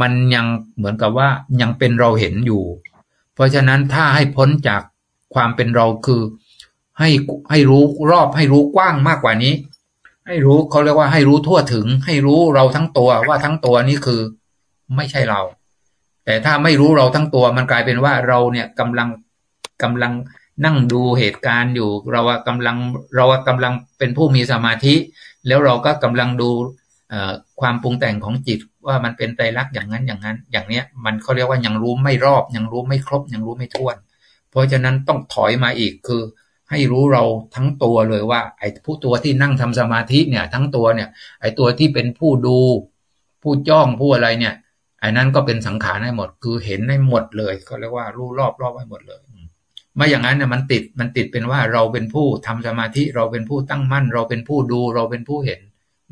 มันยังเหมือนกับว่ายังเป็นเราเห็นอยู่ ราะฉะนั้นถ้าให้พ้นจากความเป็นเราคือให้ให้รู้รอบให้รู้กว้างมากกว่านี้ ให้รู้เขาเรียกว่าให้รู้ทั่วถึง ให้รู้เราทั้งตัวว่าทั้งตัวนี้คือไม่ใช่เรา แต่ถ้าไม่รู้เราทั้งตัวมันกลายเป็นว่าเราเนี่ยกำลังกำลังนั่งดูเหตุการณ์อยู่ เรากำลังเรากำลังเป็นผู้มีสมาธิ แล้วเราก็กำลังดูความปรุงแต่งของจิต ว่ามันเป็นไตรลักษณ์อย่างนั้นอย่างนั้น อย่างเนี้ย มันเขาเรียกว่ายังรู้ไม่รอบ ยังรู้ไม่ครบ ยังรู้ไม่ท้วนเพราะฉะนั้นต้องถอยมาอีกคือ ให้รู้เราทั้งตัวเลยว่า ไอ้ผู้ตัวที่นั่งทำสมาธิเนี่ย ทั้งตัวเนี่ย ไอ้ตัวที่เป็นผู้ดู ผู้จ้องผู้อะไรเนี่ยไอ้นั้นก็เป็นสังขารให้หมด คือเห็นให้หมดเลยก็เรียกว่ารู้รอบรอบให้หมดเลยไม่อย่างนั้นเนี่ยมันติดมันติดเป็นว่าเราเป็นผู้ทำสมาธิเราเป็นผู้ตั้งมั่น เราเป็นผู้ดูเราเป็นผู้เห็น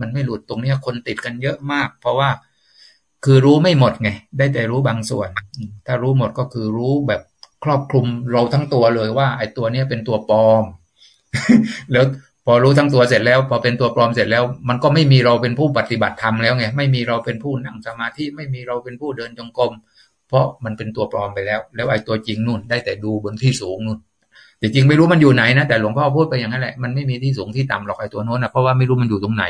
มันไม่หลุดตรงเนี้ยคนติดกันเยอะมาก เพราะว่า คือรู้ไม่หมดไง ได้แต่รู้บางส่วน ถ้ารู้หมดก็คือรู้แบบครอบคลุมเราทั้งตัวเลยว่า ไอ้ตัวนี้เป็นตัวปลอม แล้วพอรู้ทั้งตัวเสร็จแล้ว พอเป็นตัวปลอมเสร็จแล้ว มันก็ไม่มีเราเป็นผู้ปฏิบัติธรรมแล้วไงไม่มีเราเป็นผู้นั่งสมาธิไม่มีเราเป็นผู้เดินจงกรมเพราะมันเป็นตัวปลอมไปแล้ว แล้วไอ้ตัวจริงนู่น ได้แต่ดูบนที่สูงนู่นแต่จริงไม่รู้มันอยู่ไหนนะแต่หลวงพ่อพูดไปอย่างนั้นแหละมันไม่มีที่สูงที่ต่ำหรอกไอ้ตัวโน้นนะเพราะว่าไม่รู้มันอยู่ตรงไหน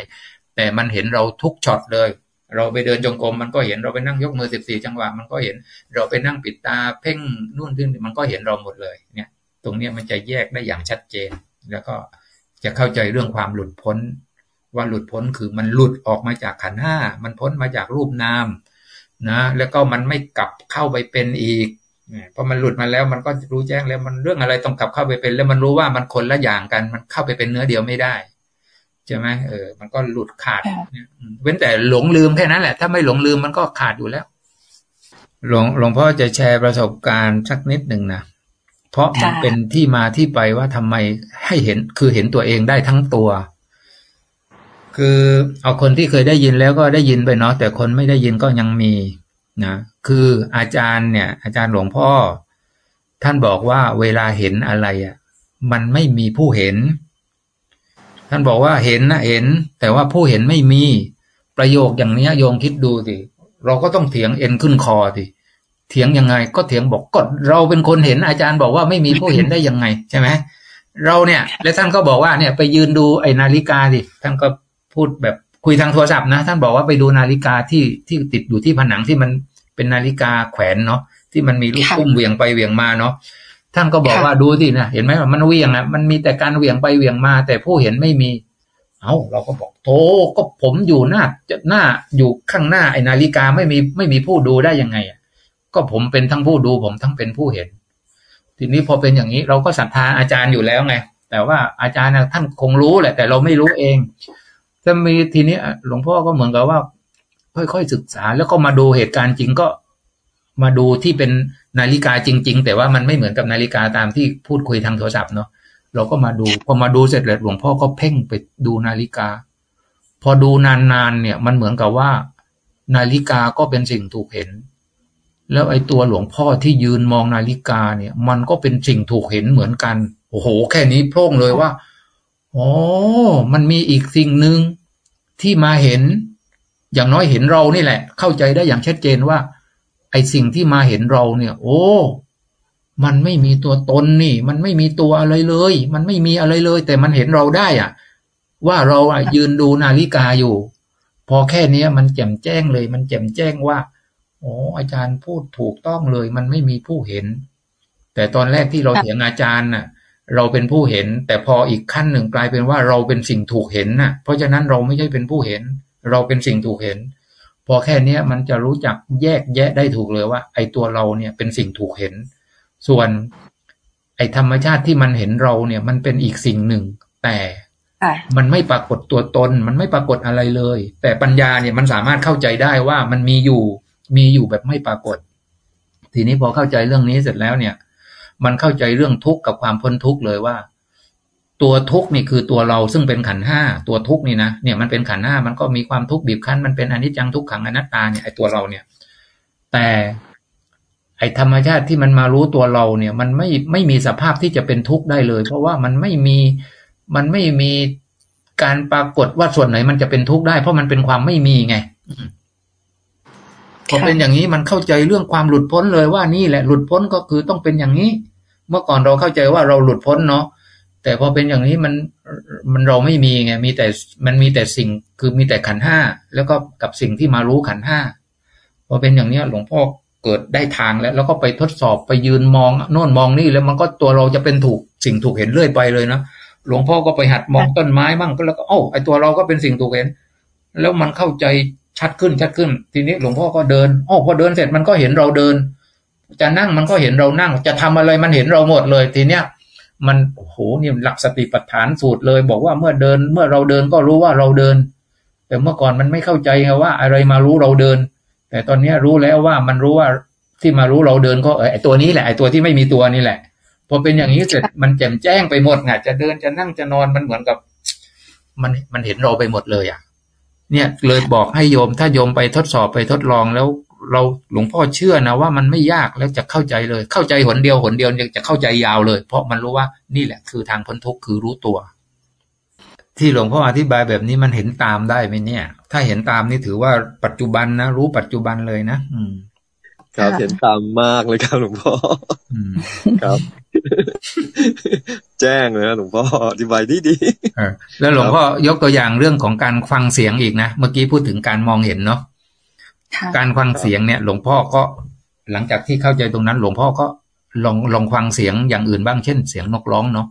แต่มันเห็นเราทุกช็อตเลย เราไปเดินจงกรมมันก็เห็นเราไปนั่งยกมือสิบสี่จังหวะมันก็เห็นเราไปนั่งปิดตาเพ่งนู่นนี่มันก็เห็นเราหมดเลยเนี่ย ตรงนี้มันจะแยกได้อย่างชัดเจน แล้วก็จะเข้าใจเรื่องความหลุดพ้น ว่าหลุดพ้นคือมันหลุดออกมาจากขันห้ามันพ้นมาจากรูปนามนะแล้วก็มันไม่กลับเข้าไปเป็นอีกเพราะมันหลุดมาแล้วมันก็รู้แจ้งแล้วมันเรื่องอะไรต้องกลับเข้าไปเป็น แล้วมันรู้ว่ามันคนละอย่างกันมันเข้าไปเป็นเนื้อเดียวไม่ได้ ใช่ไหมเออ มันก็หลุดขาด เว้นแต่หลงลืมแค่นั้นแหละ ถ้าไม่หลงลืมมันก็ขาดอยู่แล้ว หลวงหลวงพ่อจะแชร์ประสบการณ์สักนิดหนึ่งนะ เพราะมันเป็นที่มาที่ไปว่าทำไมให้เห็น คือเห็นตัวเองได้ทั้งตัว คือเอาคนที่เคยได้ยินแล้วก็ได้ยินไปเนาะ แต่คนไม่ได้ยินก็ยังมีนะ คืออาจารย์เนี่ย อาจารย์หลวงพ่อ ท่านบอกว่าเวลาเห็นอะไรอะ มันไม่มีผู้เห็น ท่านบอกว่าเห็นนะเห็น แต่ว่าผู้เห็นไม่มี ประโยคอย่างนี้โยมคิดดูสิเราก็ต้องเถียงเอ็นขึ้นคอสิเถียงยังไงก็เถียงบอกก็เราเป็นคนเห็นอาจารย์บอกว่าไม่มีผู้เห็นได้ยังไงใช่ไหมเราเนี่ย และท่านก็บอกว่าเนี่ยไปยืนดูไอ้นาฬิกาสิท่านก็พูดแบบคุยทางโทรศัพท์นะ ท่านบอกว่าไปดูนาฬิกาที่ที่ติดอยู่ที่ผนังที่มันเป็นนาฬิกาแขวนเนาะที่มันมีลูกปุ้มเหวี่ยงไปเหวี่ยงมาเนาะ ท่านก็บอกว่าดูสินะเห็นไหมมันเหวี่ยงอะมันมีแต่การเหวี่ยงไปเหวี่ยงมา แต่ผู้เห็นไม่มี เอาเราก็บอกโธก็ผมอยู่หน้าหน้าอยู่ข้างหน้าไอ้นาฬิกาไม่มีไม่มีผู้ดูได้ยังไงอะก็ผมเป็นทั้งผู้ดูผมทั้งเป็นผู้เห็น ทีนี้พอเป็นอย่างนี้เราก็ศรัทธาอาจารย์อยู่แล้วไงแต่ว่าอาจารย์ท่านคงรู้แหละ แต่เราไม่รู้เองจะมีทีนี้หลวงพ่อก็เหมือนกับว่า ค่อยๆศึกษาแล้วก็มาดูเหตุการณ์จริงก็มาดูที่เป็น นาฬิกาจริง ๆ แต่ว่ามันไม่เหมือนกับนาฬิกาตามที่พูดคุยทางโทรศัพท์เนาะเราก็มาดูพอมาดูเสร็จแล้วหลวงพ่อก็เพ่งไปดูนาฬิกา พอดูนานๆเนี่ย มันเหมือนกับว่า นาฬิกาก็เป็นสิ่งถูกเห็น แล้วไอ้ตัวหลวงพ่อที่ยืนมองนาฬิกาเนี่ย มันก็เป็นสิ่งถูกเห็นเหมือนกันโอ้โห แค่นี้โพร่งเลยว่าอ๋อมันมีอีกสิ่งหนึ่งที่มาเห็น อย่างน้อยเห็นเรานี่แหละ เข้าใจได้อย่างชัดเจนว่า ไอ้สิ่งที่มาเห็นเราเนี่ย โอ้ มันไม่มีตัวตนนี่ มันไม่มีตัวอะไรเลย มันไม่มีอะไรเลย แต่มันเห็นเราได้อะ ว่าเราอะยืนดูนาฬิกาอยู่ พอแค่นี้มันแจ่มแจ้งเลย มันแจ่มแจ้งว่าโอ้อาจารย์พูดถูกต้องเลย มันไม่มีผู้เห็น แต่ตอนแรกที่เราเถียงอาจารย์น่ะ เราเป็นผู้เห็น แต่พออีกขั้นหนึ่งกลายเป็นว่าเราเป็นสิ่งถูกเห็นน่ะ เพราะฉะนั้นเราไม่ใช่เป็นผู้เห็น เราเป็นสิ่งถูกเห็น พอแค่เนี้ยมันจะรู้จักแยกแยะได้ถูกเลยว่า ไอ้ตัวเราเนี่ยเป็นสิ่งถูกเห็น ส่วน ไอธรรมชาติที่มันเห็นเราเนี่ย มันเป็นอีกสิ่งหนึ่ง แต่มันไม่ปรากฏตัวตน มันไม่ปรากฏอะไรเลย แต่ปัญญาเนี่ยมันสามารถเข้าใจได้ว่ามันมีอยู่ มีอยู่แบบไม่ปรากฏ ทีนี้พอเข้าใจเรื่องนี้เสร็จแล้วเนี่ย มันเข้าใจเรื่องทุกข์กับความพ้นทุกข์เลยว่า ตัวทุกข์นี่คือตัวเราซึ่งเป็นขันห้าตัวทุกข์นี่นะเนี่ยมันเป็นขันห้ามันก็มีความทุกข์บีบคั้นมันเป็นอนิจจังทุกขังอนัตตาเนี่ยไอตัวเราเนี่ย แต่ไอ้ธรรมชาติที่มันมารู้ตัวเราเนี่ย มันไม่ไม่มีสภาพที่จะเป็นทุกข์ได้เลย เพราะว่ามันไม่มีมันไม่มีการปรากฏว่าส่วนไหนมันจะเป็นทุกข์ได้ เพราะมันเป็นความไม่มีไงพอเป็นอย่างนี้มันเข้าใจเรื่องความหลุดพ้นเลยว่านี่แหละหลุดพ้นก็คือต้องเป็นอย่างนี้ เมื่อก่อนเราเข้าใจว่าเราหลุดพ้นเนาะ แต่พอเป็นอย่างนี้มันมันเราไม่มีไงมีแต่มันมีแต่สิ่งคือมีแต่ขันห้าแล้วก็กับสิ่งที่มารู้ขันห้าพอเป็นอย่างนี้หลวงพ่อเกิดได้ทางแล้ว แล้วก็ไปทดสอบไปยืนมองโน่นมองนี่แล้วมันก็ตัวเราจะเป็นถูกสิ่งถูกเห็นเรื่อยไปเลยนะหลวงพ่อก็ไปหัดมองต้นไม้บ้างก็แล้วก็โอ้ไอตัวเราก็เป็นสิ่งถูกเห็น แล้วมันเข้าใจชัดขึ้นชัดขึ้น ทีนี้หลวงพ่อก็เดินโอ้พอเดินเสร็จมันก็เห็นเราเดิน จะนั่งมันก็เห็นเรานั่ง จะทำอะไรมันเห็นเราหมดเลยทีเนี้ย มันโอ้โหนี่หลักสติปัฏฐานสูตรเลย บอกว่าเมื่อเดิน เมื่อเราเดินก็รู้ว่าเราเดิน แต่เมื่อก่อนมันไม่เข้าใจไงว่า อะไรมารู้เราเดิน แต่ตอนนี้รู้แล้วว่ามันรู้ว่าที่มารู้เราเดินก็เออไอตัวนี้แหละไอตัวที่ไม่มีตัวนี่แหละพอเป็นอย่างนี้เสร็จมันแจ่มแจ้งไปหมดไงจะเดินจะนั่งจะนอนมันเหมือนกับ มันมันเห็นเราไปหมดเลยอะ เนี่ยเลยบอกให้โยมถ้าโยมไปทดสอบไปทดลองแล้ว เราหลวงพ่อเชื่อนะว่ามันไม่ยากแล้วจะเข้าใจเลย เข้าใจหนเดียวหนเดียวยังจะเข้าใจยาวเลย เพราะมันรู้ว่านี่แหละคือทางพ้นทุกข์คือรู้ตัว ที่หลวงพ่ออธิบายแบบนี้มันเห็นตามได้ไหมเนี่ย ถ้าเห็นตามนี่ถือว่าปัจจุบันนะ รู้ปัจจุบันเลยนะอืมครับเห็นตามมากเลยครับหลวงพ่อครับ แจ้งเลยนะหลวงพ่ออธิบายดีดีแล้วหลวงพ่อยกตัวอย่างเรื่องของการฟังเสียงอีกนะ เมื่อกี้พูดถึงการมองเห็นเนาะ การฟังเสียงเนี่ยหลวงพ่อก็หลังจากที่เข้าใจตรงนั้น หลวงพ่อก็ลองลองฟังเสียงอย่างอื่นบ้างเช่น เสียงนกร้องเนาะ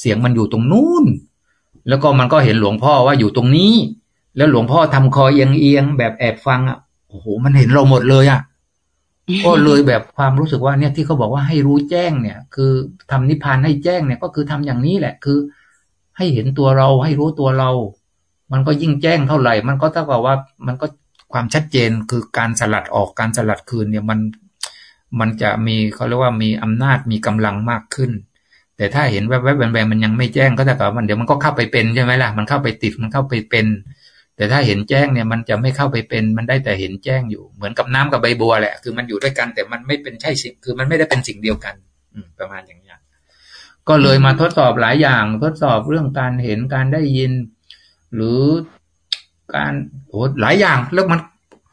เสียงมันอยู่ตรงนู้นแล้วก็มันก็เห็นหลวงพ่อว่าอยู่ตรงนี้ แล้วหลวงพ่อทำคอเอียงเอียงแบบแอบฟังอะโอ้โหมันเห็นเราหมดเลยอะก็เลยแบบความรู้สึกว่าเนี่ยที่เขาบอกว่าให้รู้แจ้งเนี่ย คือทำนิพพานให้แจ้งเนี่ยก็คือทำอย่างนี้แหละคือ ให้เห็นตัวเราให้รู้ตัวเรา มันก็ยิ่งแจ้งเท่าไหร่ มันก็เท่ากับว่า มันก็ ความชัดเจนคือการสลัดออกการสลัดคืนเนี่ยมันมันจะมีเขาเรียกว่ามีอำนาจมีกำลังมากขึ้น แต่ถ้าเห็นแวบๆแวบๆมันยังไม่แจ้งก็จะกับมันเดี๋ยวมันก็เข้าไปเป็นใช่ไหมล่ะมันเข้าไปติดมันเข้าไปเป็น แต่ถ้าเห็นแจ้งเนี่ยมันจะไม่เข้าไปเป็น มันได้แต่เห็นแจ้งอยู่ เหมือนกับน้ำกับใบบัวแหละ คือมันอยู่ด้วยกันแต่มันไม่เป็นใช่สิ่งคือมันไม่ได้เป็นสิ่งเดียวกันอืประมาณอย่างนี้ก็เลยมาทดสอบหลายอย่างทดสอบเรื่องการเห็นการได้ยิน หรือ การโอ้หลายอย่างแล้วมัน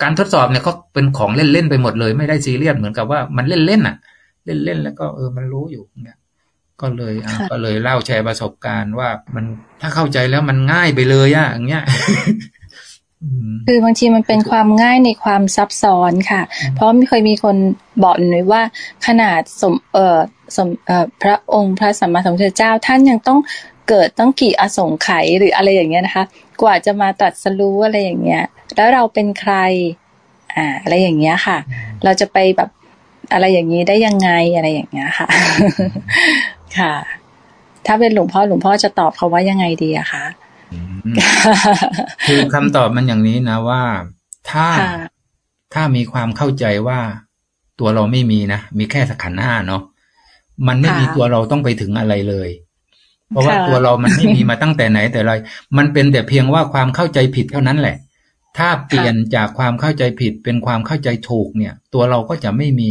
การทดสอบเนี่ยก็เป็นของเล่นๆไปหมดเลย ไม่ได้ซีเรียสเหมือนกับว่ามันเล่นๆอะ เล่นๆแล้วก็เออมันรู้อยู่เนี่ยก็เลยอะก็เลยเล่าแชร์ประสบการณ์ว่ามันถ้าเข้าใจแล้วมันง่ายไปเลยอะอย่างเงี้ยคือบางทีมันเป็นความง่ายในความซับซ้อนค่ะ เพราะไม่เคยมีคนบอกหนูว่าขนาดสมเอ่อสมเอ่อพระองค์พระสัมมาสัมพุทธเจ้าท่านยังต้อง เกิดต้องกี่อสงไขยหรืออะไรอย่างเงี้ยนะคะ กว่าจะมาตัดสรู้อะไรอย่างเงี้ย แล้วเราเป็นใคร อ่า อะไรอย่างเงี้ยค่ะ เราจะไปแบบอะไรอย่างนี้ได้ยังไงอะไรอย่างเงี้ยค่ะ ค่ะ ถ้าเป็นหลวงพ่อหลวงพ่อจะตอบเขาว่ายังไงดีอะคะคือคำตอบมันอย่างนี้นะว่าถ้าถ้ามีความเข้าใจว่าตัวเราไม่มีนะ มีแค่สักขันห้าเนาะมันไม่มีตัวเราต้องไปถึงอะไรเลย เพราะว่าตัวเรามันไม่มีมาตั้งแต่ไหนแต่ไร มันเป็นแต่เพียงว่าความเข้าใจผิดเท่านั้นแหละ ถ้าเปลี่ยนจากความเข้าใจผิดเป็นความเข้าใจถูกเนี่ย ตัวเราก็จะไม่มี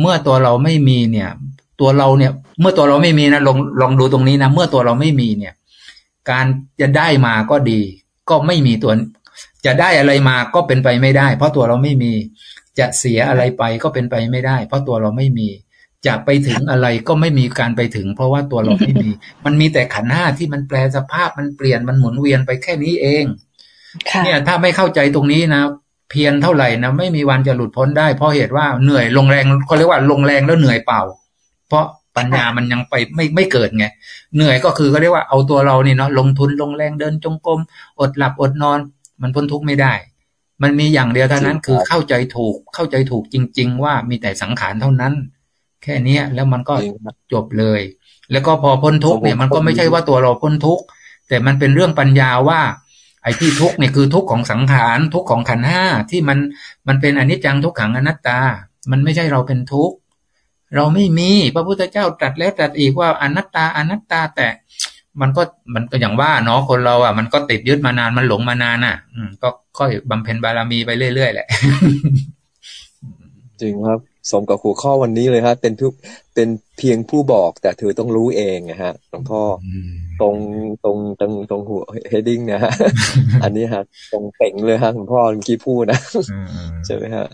เมื่อตัวเราไม่มีเนี่ย ตัวเราเนี่ย เมื่อตัวเราไม่มีนะลองลองดูตรงนี้นะ เมื่อตัวเราไม่มีเนี่ย การจะได้มาก็ดี ก็ไม่มีตัว จะได้อะไรมาก็เป็นไปไม่ได้ เพราะตัวเราไม่มี จะเสียอะไรไปก็เป็นไปไม่ได้ เพราะตัวเราไม่มี จะไปถึงอะไรก็ไม่มีการไปถึง เพราะว่าตัวเราไม่มี มันมีแต่ขันห้าที่มันแปลสภาพมันเปลี่ยนมันหมุนเวียนไปแค่นี้เองเนี่ยถ้าไม่เข้าใจตรงนี้นะเพียรเท่าไหร่นะไม่มีวันจะหลุดพ้นได้ เพราะเหตุว่าเหนื่อยลงแรงเขาเรียกว่าลงแรงแล้วเหนื่อยเปล่า เพราะปัญญามันยังไปไม่ไม่เกิดไงเหนื่อยก็คือเขาเรียกว่าเอาตัวเรานี่เนาะลงทุนลงแรงเดินจงกรมอดหลับอดนอน มันพ้นทุกข์ไม่ได้ มันมีอย่างเดียวเท่านั้นคือเข้าใจถูกเข้าใจถูกจริง ๆ ว่ามีแต่สังขารเท่านั้น แค่เนี้ย แล้วมันก็จบเลย แล้วก็พอพ้นทุกข์เนี่ยมันก็ไม่ใช่ว่าตัวเราพ้นทุกข์แต่มันเป็นเรื่องปัญญาว่า ไอ้ที่ทุกข์เนี่ยคือทุกข์ของสังขารทุกข์ของขันห้าที่มันมันเป็นอนิจจังทุกขังอนัตตา มันไม่ใช่เราเป็นทุกข์เราไม่มีพระพุทธเจ้าตรัสแล้วตรัสอีกว่าอนัตตาอนัตตาแต่มันก็มันก็อย่างว่าเนาะคนเราอะมันก็ติดยึดมานานมันหลงมานานอะ อืม ก็ค่อยบำเพ็ญบารมีไปเรื่อยๆแหละ จริงครับ สมกับหัวข้อวันนี้เลยครับเป็นทุกเป็นเพียงผู้บอก แต่เธอต้องรู้เองนะฮะหลวงพ่อตรงตรงตรงตรงหัวheading นะฮะอันนี้ฮะตรงเป๊ะเลยฮะหลวงพ่อเมื่อกี้พูดนะใช่ไหมฮะ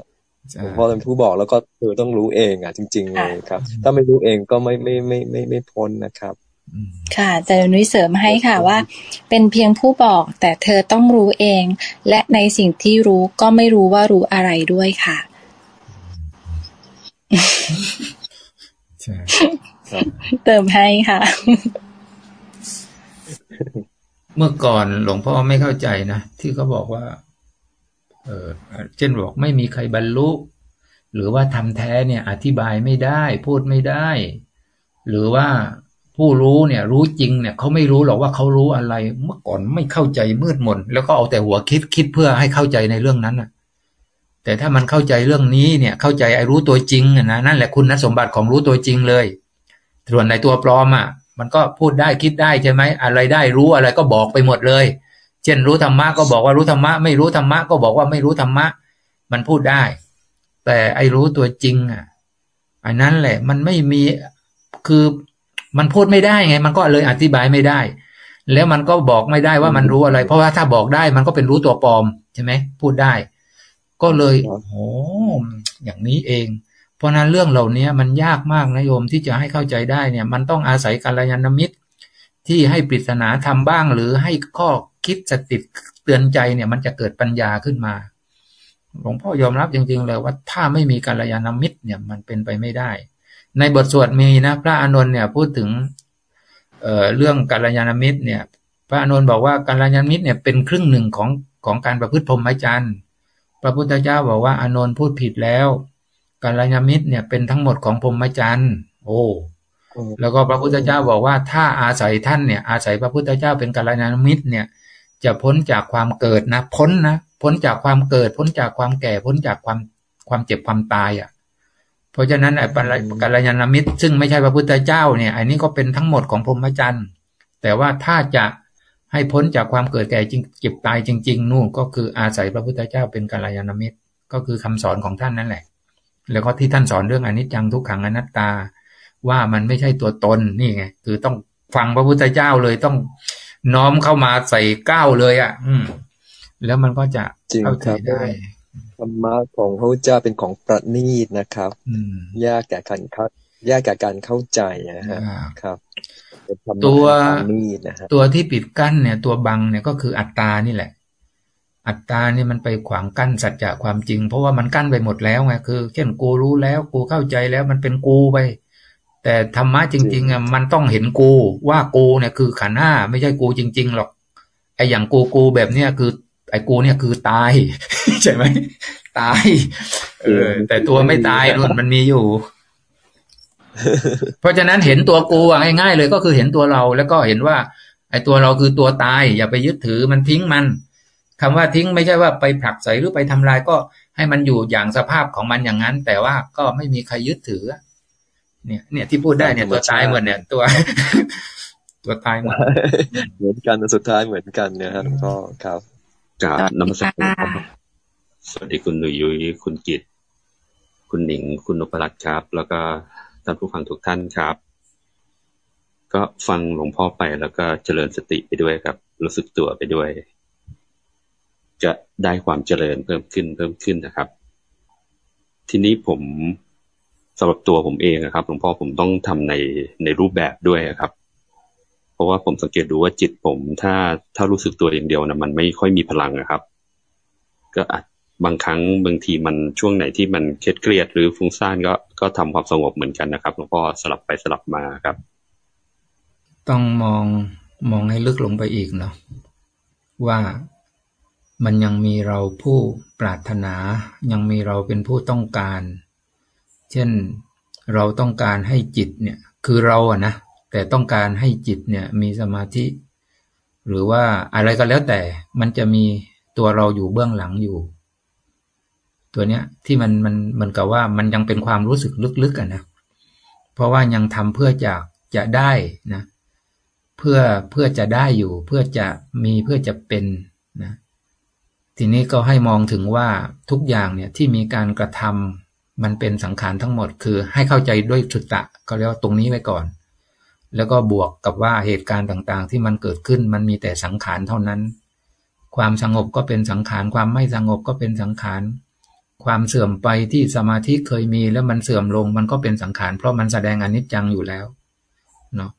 หลวงพ่อเป็นผู้บอกแล้วก็เธอต้องรู้เองอะ จริง ๆ เลยครับ ถ้าไม่รู้เองก็ไม่ไม่ไม่ไม่ไม่พ้นนะครับ ค่ะแต่นุ้ยเสริมให้ค่ะว่า เป็นเพียงผู้บอก แต่เธอต้องรู้เอง และในสิ่งที่รู้ก็ไม่รู้ว่ารู้อะไรด้วยค่ะ เติมให้ค่ะ เมื่อก่อนหลวงพ่อไม่เข้าใจนะ ที่เขาบอกว่า เออเช่นบอกไม่มีใครบรรลุ หรือว่าทำแท้เนี่ย อธิบายไม่ได้ พูดไม่ได้ หรือว่าผู้รู้เนี่ย รู้จริงเนี่ยเขาไม่รู้หรอกว่าเขารู้อะไร เมื่อก่อนไม่เข้าใจมืดมนแล้วก็เอาแต่หัวคิดคิดเพื่อให้เข้าใจในเรื่องนั้นน่ะ แต่ถ้ามันเข้าใจเรื่องนี้เนี่ยเข้าใจไอ้รู้ตัวจริงนะนั่นแหละคุณสมบัติของรู้ตัวจริงเลย ส่วนในตัวปลอมอะ มันก็พูดได้คิดได้ใช่ไหมอะไรได้รู้อะไรก็บอกไปหมดเลย เช่นรู้ธรรมะก็บอกว่ารู้ธรรมะ ไม่รู้ธรรมะก็บอกว่าไม่รู้ธรรมะ มันพูดได้ แต่ไอ้รู้ตัวจริงอะอันนั้นแหละ มันไม่มีคือมันพูดไม่ได้ไง มันก็เลยอธิบายไม่ได้ แล้วมันก็บอกไม่ได้ว่ามันรู้อะไร เพราะว่าถ้าบอกได้มันก็เป็นรู้ตัวปลอมใช่ไหมพูดได้ ก็เลยโอ้อย่างนี้เอง เพราะนั้นเรื่องเหล่านี้มันยากมากนะโยมที่จะให้เข้าใจได้เนี่ย มันต้องอาศัยกัลยาณมิตร ที่ให้ปริศนาทำบ้าง หรือให้ข้อคิดสติเตือนใจเนี่ย มันจะเกิดปัญญาขึ้นมาหลวงพ่อยอมรับจริง ๆ เลยว่าถ้าไม่มีกัลยาณมิตรเนี่ยมันเป็นไปไม่ได้ ในบทสวดมีนะ พระอานนท์เนี่ยพูดถึงเอ่อเรื่องกัลยาณมิตรเนี่ย พระอานนท์บอกว่ากัลยาณมิตรเนี่ยเป็นครึ่งหนึ่งของของการประพฤติพรหมจรรย์พ ระพุทธเจ้าบอกว่าอานนท์พูดผิดแล้วกัลยาณมิตรเนี่ยเป็นทั้งหมดของพรหมจรรย์โอ้แล้วก็พระพุทธเจ้าบอกว่าถ้าอาศัยท่านเนี่ย อาศัยพระพุทธเจ้าเป็นกัลยาณมิตรเนี่ย จะพ้นจากความเกิดนะ พ้นนะพ้นจากความเกิด พ้นจากความแก่พ้นจากความความเจ็บความตายอะ เพราะฉะนั้นไอ้กัลยาณมิตร ซึ่งไม่ใช่พระพุทธเจ้าเนี่ยอันนี้ก็เป็นทั้งหมดของพรหมจรรย์แต่ว่าถ้าจะ ให้พ้นจากความเกิดแก่จริงเจ็บตายจริง ๆ นู่นก็คืออาศัยพระพุทธเจ้าเป็นกัลยาณมิตร ก็คือคำสอนของท่านนั่นแหละ แล้วก็ที่ท่านสอนเรื่องอนิจจังทุกขังอนัตตา ว่ามันไม่ใช่ตัวตนนี่ไงคือต้องฟังพระพุทธเจ้าเลยต้องน้อมเข้ามาใส่ก้าวเลยอะ อืม แล้วมันก็จะเข้าใจได้ธรรมะของพระเจ้าเป็นของประณีตนะครับ อืม ยากแก่การเข้ายากแก่การเข้าใจนะฮะครับ ตัวตัวที่ปิดกั้นเนี่ย ตัวบังเนี่ยก็คืออัตตานี่แหละ อัตตานี่มันไปขวางกั้นสัจจะความจริง เพราะว่ามันกั้นไปหมดแล้วไงคือเช่นกูรู้แล้ว กูเข้าใจแล้วมันเป็นกูไป แต่ธรรมะจริงๆอะมันต้องเห็นกูว่ากูเนี่ยคือขันห้าไม่ใช่กูจริง ๆ หรอกไออย่างกูกูแบบเนี้ยคือ ไอกูเนี่ยคือตายใช่ไหมตาย เออ แต่ตัวไม่ตายนู่นมันมีอยู่ เพราะฉะนั้นเห็นตัวกูอะง่ายๆเลยก็คือเห็นตัวเรา แล้วก็เห็นว่าไอ้ตัวเราคือตัวตาย อย่าไปยึดถือมันทิ้งมันคำว่าทิ้งไม่ใช่ว่าไปผลักใส่หรือไปทำลายก็ให้มันอยู่อย่างสภาพของมันอย่างนั้น แต่ว่าก็ไม่มีใครยึดถือ เนี่ย เนี่ยที่พูดได้เนี่ยตัวตายหมดเนี่ยตัว ตัวตายหมดเหมือนกันสุดท้ายเหมือนกันเนี่ยครับหลวงพ่อครับกราบนมัสการสวัสดีคุณหนุ่ยยุ้ยคุณกิตคุณหนิงคุณนพรัตน์ครับ แล้วก็ ท่านผู้ฟังทุกท่านครับ ก็ฟังหลวงพ่อไปแล้วก็เจริญสติไปด้วยครับ รู้สึกตัวไปด้วย จะได้ความเจริญเพิ่มขึ้นเพิ่มขึ้นนะครับ ทีนี้ผมสำหรับตัวผมเองนะครับหลวงพ่อผมต้องทำในในรูปแบบด้วยครับ เพราะว่าผมสังเกตดูว่าจิตผม ถ้าถ้ารู้สึกตัวอย่างเดียวนะมันไม่ค่อยมีพลังนะครับ ก็อาจ บางครั้งบางทีมันช่วงไหนที่มันเครียดเครียดหรือฟุ้งซ่านก็ก็ทำความสงบเหมือนกันนะครับหลวงพ่อสลับไปสลับมาครับ ต้องมองมองให้ลึกลงไปอีกเนาะว่ามันยังมีเราผู้ปรารถนา ยังมีเราเป็นผู้ต้องการ เช่นเราต้องการให้จิตเนี่ยคือเราอะนะแต่ต้องการให้จิตเนี่ยมีสมาธิ หรือว่าอะไรก็แล้วแต่มันจะมีตัวเราอยู่เบื้องหลังอยู่ ตัวเนี้ยที่มันมันเหมือนกับว่ามันยังเป็นความรู้สึกลึกๆกันนะเพราะว่ายังทำเพื่อจะจะได้นะเพื่อเพื่อจะได้อยู่ เพื่อจะมีเพื่อจะเป็นนะทีนี้ก็ให้มองถึงว่าทุกอย่างเนี่ยที่มีการกระทำมันเป็นสังขารทั้งหมด คือให้เข้าใจด้วยชุตตะก็เรียกว่าตรงนี้ไว้ก่อน แล้วก็บวกกับว่าเหตุการณ์ต่างๆ ที่มันเกิดขึ้นมันมีแต่สังขารเท่านั้น ความสงบก็เป็นสังขาร ความไม่สงบก็เป็นสังขาร ความเสื่อมไปที่สมาธิเคยมีแล้วมันเสื่อมลง มันก็เป็นสังขาร เพราะมันแสดงอนิจจังอยู่แล้วเนาะ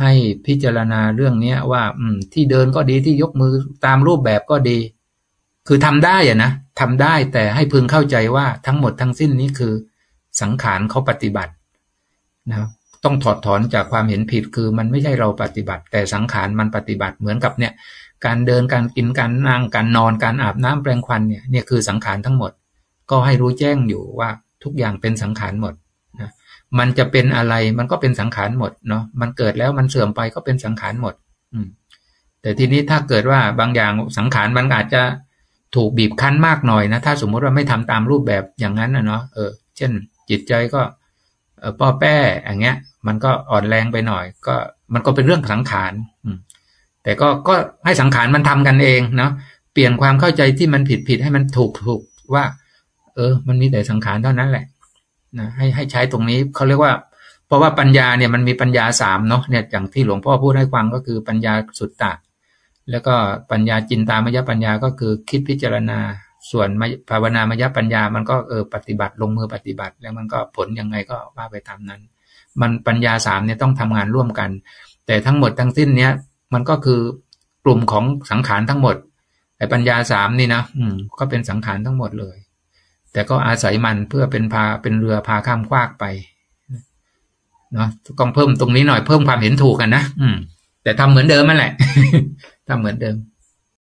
ให้พิจารณาเรื่องเนี้ยว่าอืมที่เดินก็ดีที่ยกมือตามรูปแบบก็ดี คือทำได้อะนะทำได้แต่ให้พึงเข้าใจว่าทั้งหมดทั้งสิ้นนี้คือ สังขารเขาปฏิบัตินะต้องถอดถอนจากความเห็นผิดคือมันไม่ใช่เราปฏิบัติ แต่สังขารมันปฏิบัติเหมือนกับเนี่ย การเดินการกินการนั่งการนอนการอาบน้ำแปรงควันเนี่ยเนี่ยคือสังขารทั้งหมด ก็ให้รู้แจ้งอยู่ว่าทุกอย่างเป็นสังขารหมดนะมันจะเป็นอะไรมันก็เป็นสังขารหมดเนาะมันเกิดแล้วมันเสื่อมไปก็เป็นสังขารหมด อืม แต่ทีนี้ถ้าเกิดว่าบางอย่างสังขารมันอาจจะถูกบีบคั้นมากหน่อยนะถ้าสมมุติว่าไม่ทำตามรูปแบบอย่างนั้นนะเนาะเออเช่น จิตใจก็เออป้อแป้อย่างเงี้ย มันก็อ่อนแรงไปหน่อย ก็มันก็เป็นเรื่องสังขารอืมแต่ก็ก็ให้สังขารมันทำกันเองเนาะเปลี่ยนความเข้าใจที่มันผิดผิดให้มันถูกถูกว่า เออ มันมีแต่สังขารเท่านั้นแหละนะให้ให้ใช้ตรงนี้เขาเรียกว่า เพราะว่าปัญญาเนี่ยมันมีปัญญาสามเนาะเนี่ยอย่างที่หลวงพ่อพูดให้ฟังก็คือปัญญาสุตตะ แล้วก็ปัญญาจินตามยปัญญาก็คือคิดพิจารณาส่วนภาวนามยปัญญา มันก็เออปฏิบัติลงมือปฏิบัติ แล้วมันก็ผลยังไงก็ว่าไปตามนั้น มันปัญญาสามเนี่ยต้องทำงานร่วมกัน แต่ทั้งหมดทั้งสิ้นเนี้ยมันก็คือกลุ่มของสังขารทั้งหมด แต่ปัญญาสามนี่นะอืมก็เป็นสังขารทั้งหมดเลย แต่ก็อาศัยมันเพื่อเป็นพาเป็นเรือพาข้ามคว้ากไปเนาะต้องเพิ่มตรงนี้หน่อยเพิ่มความเห็นถูกกันนะอืม แต่ทำเหมือนเดิมนั่นแหละทำเหมือนเดิม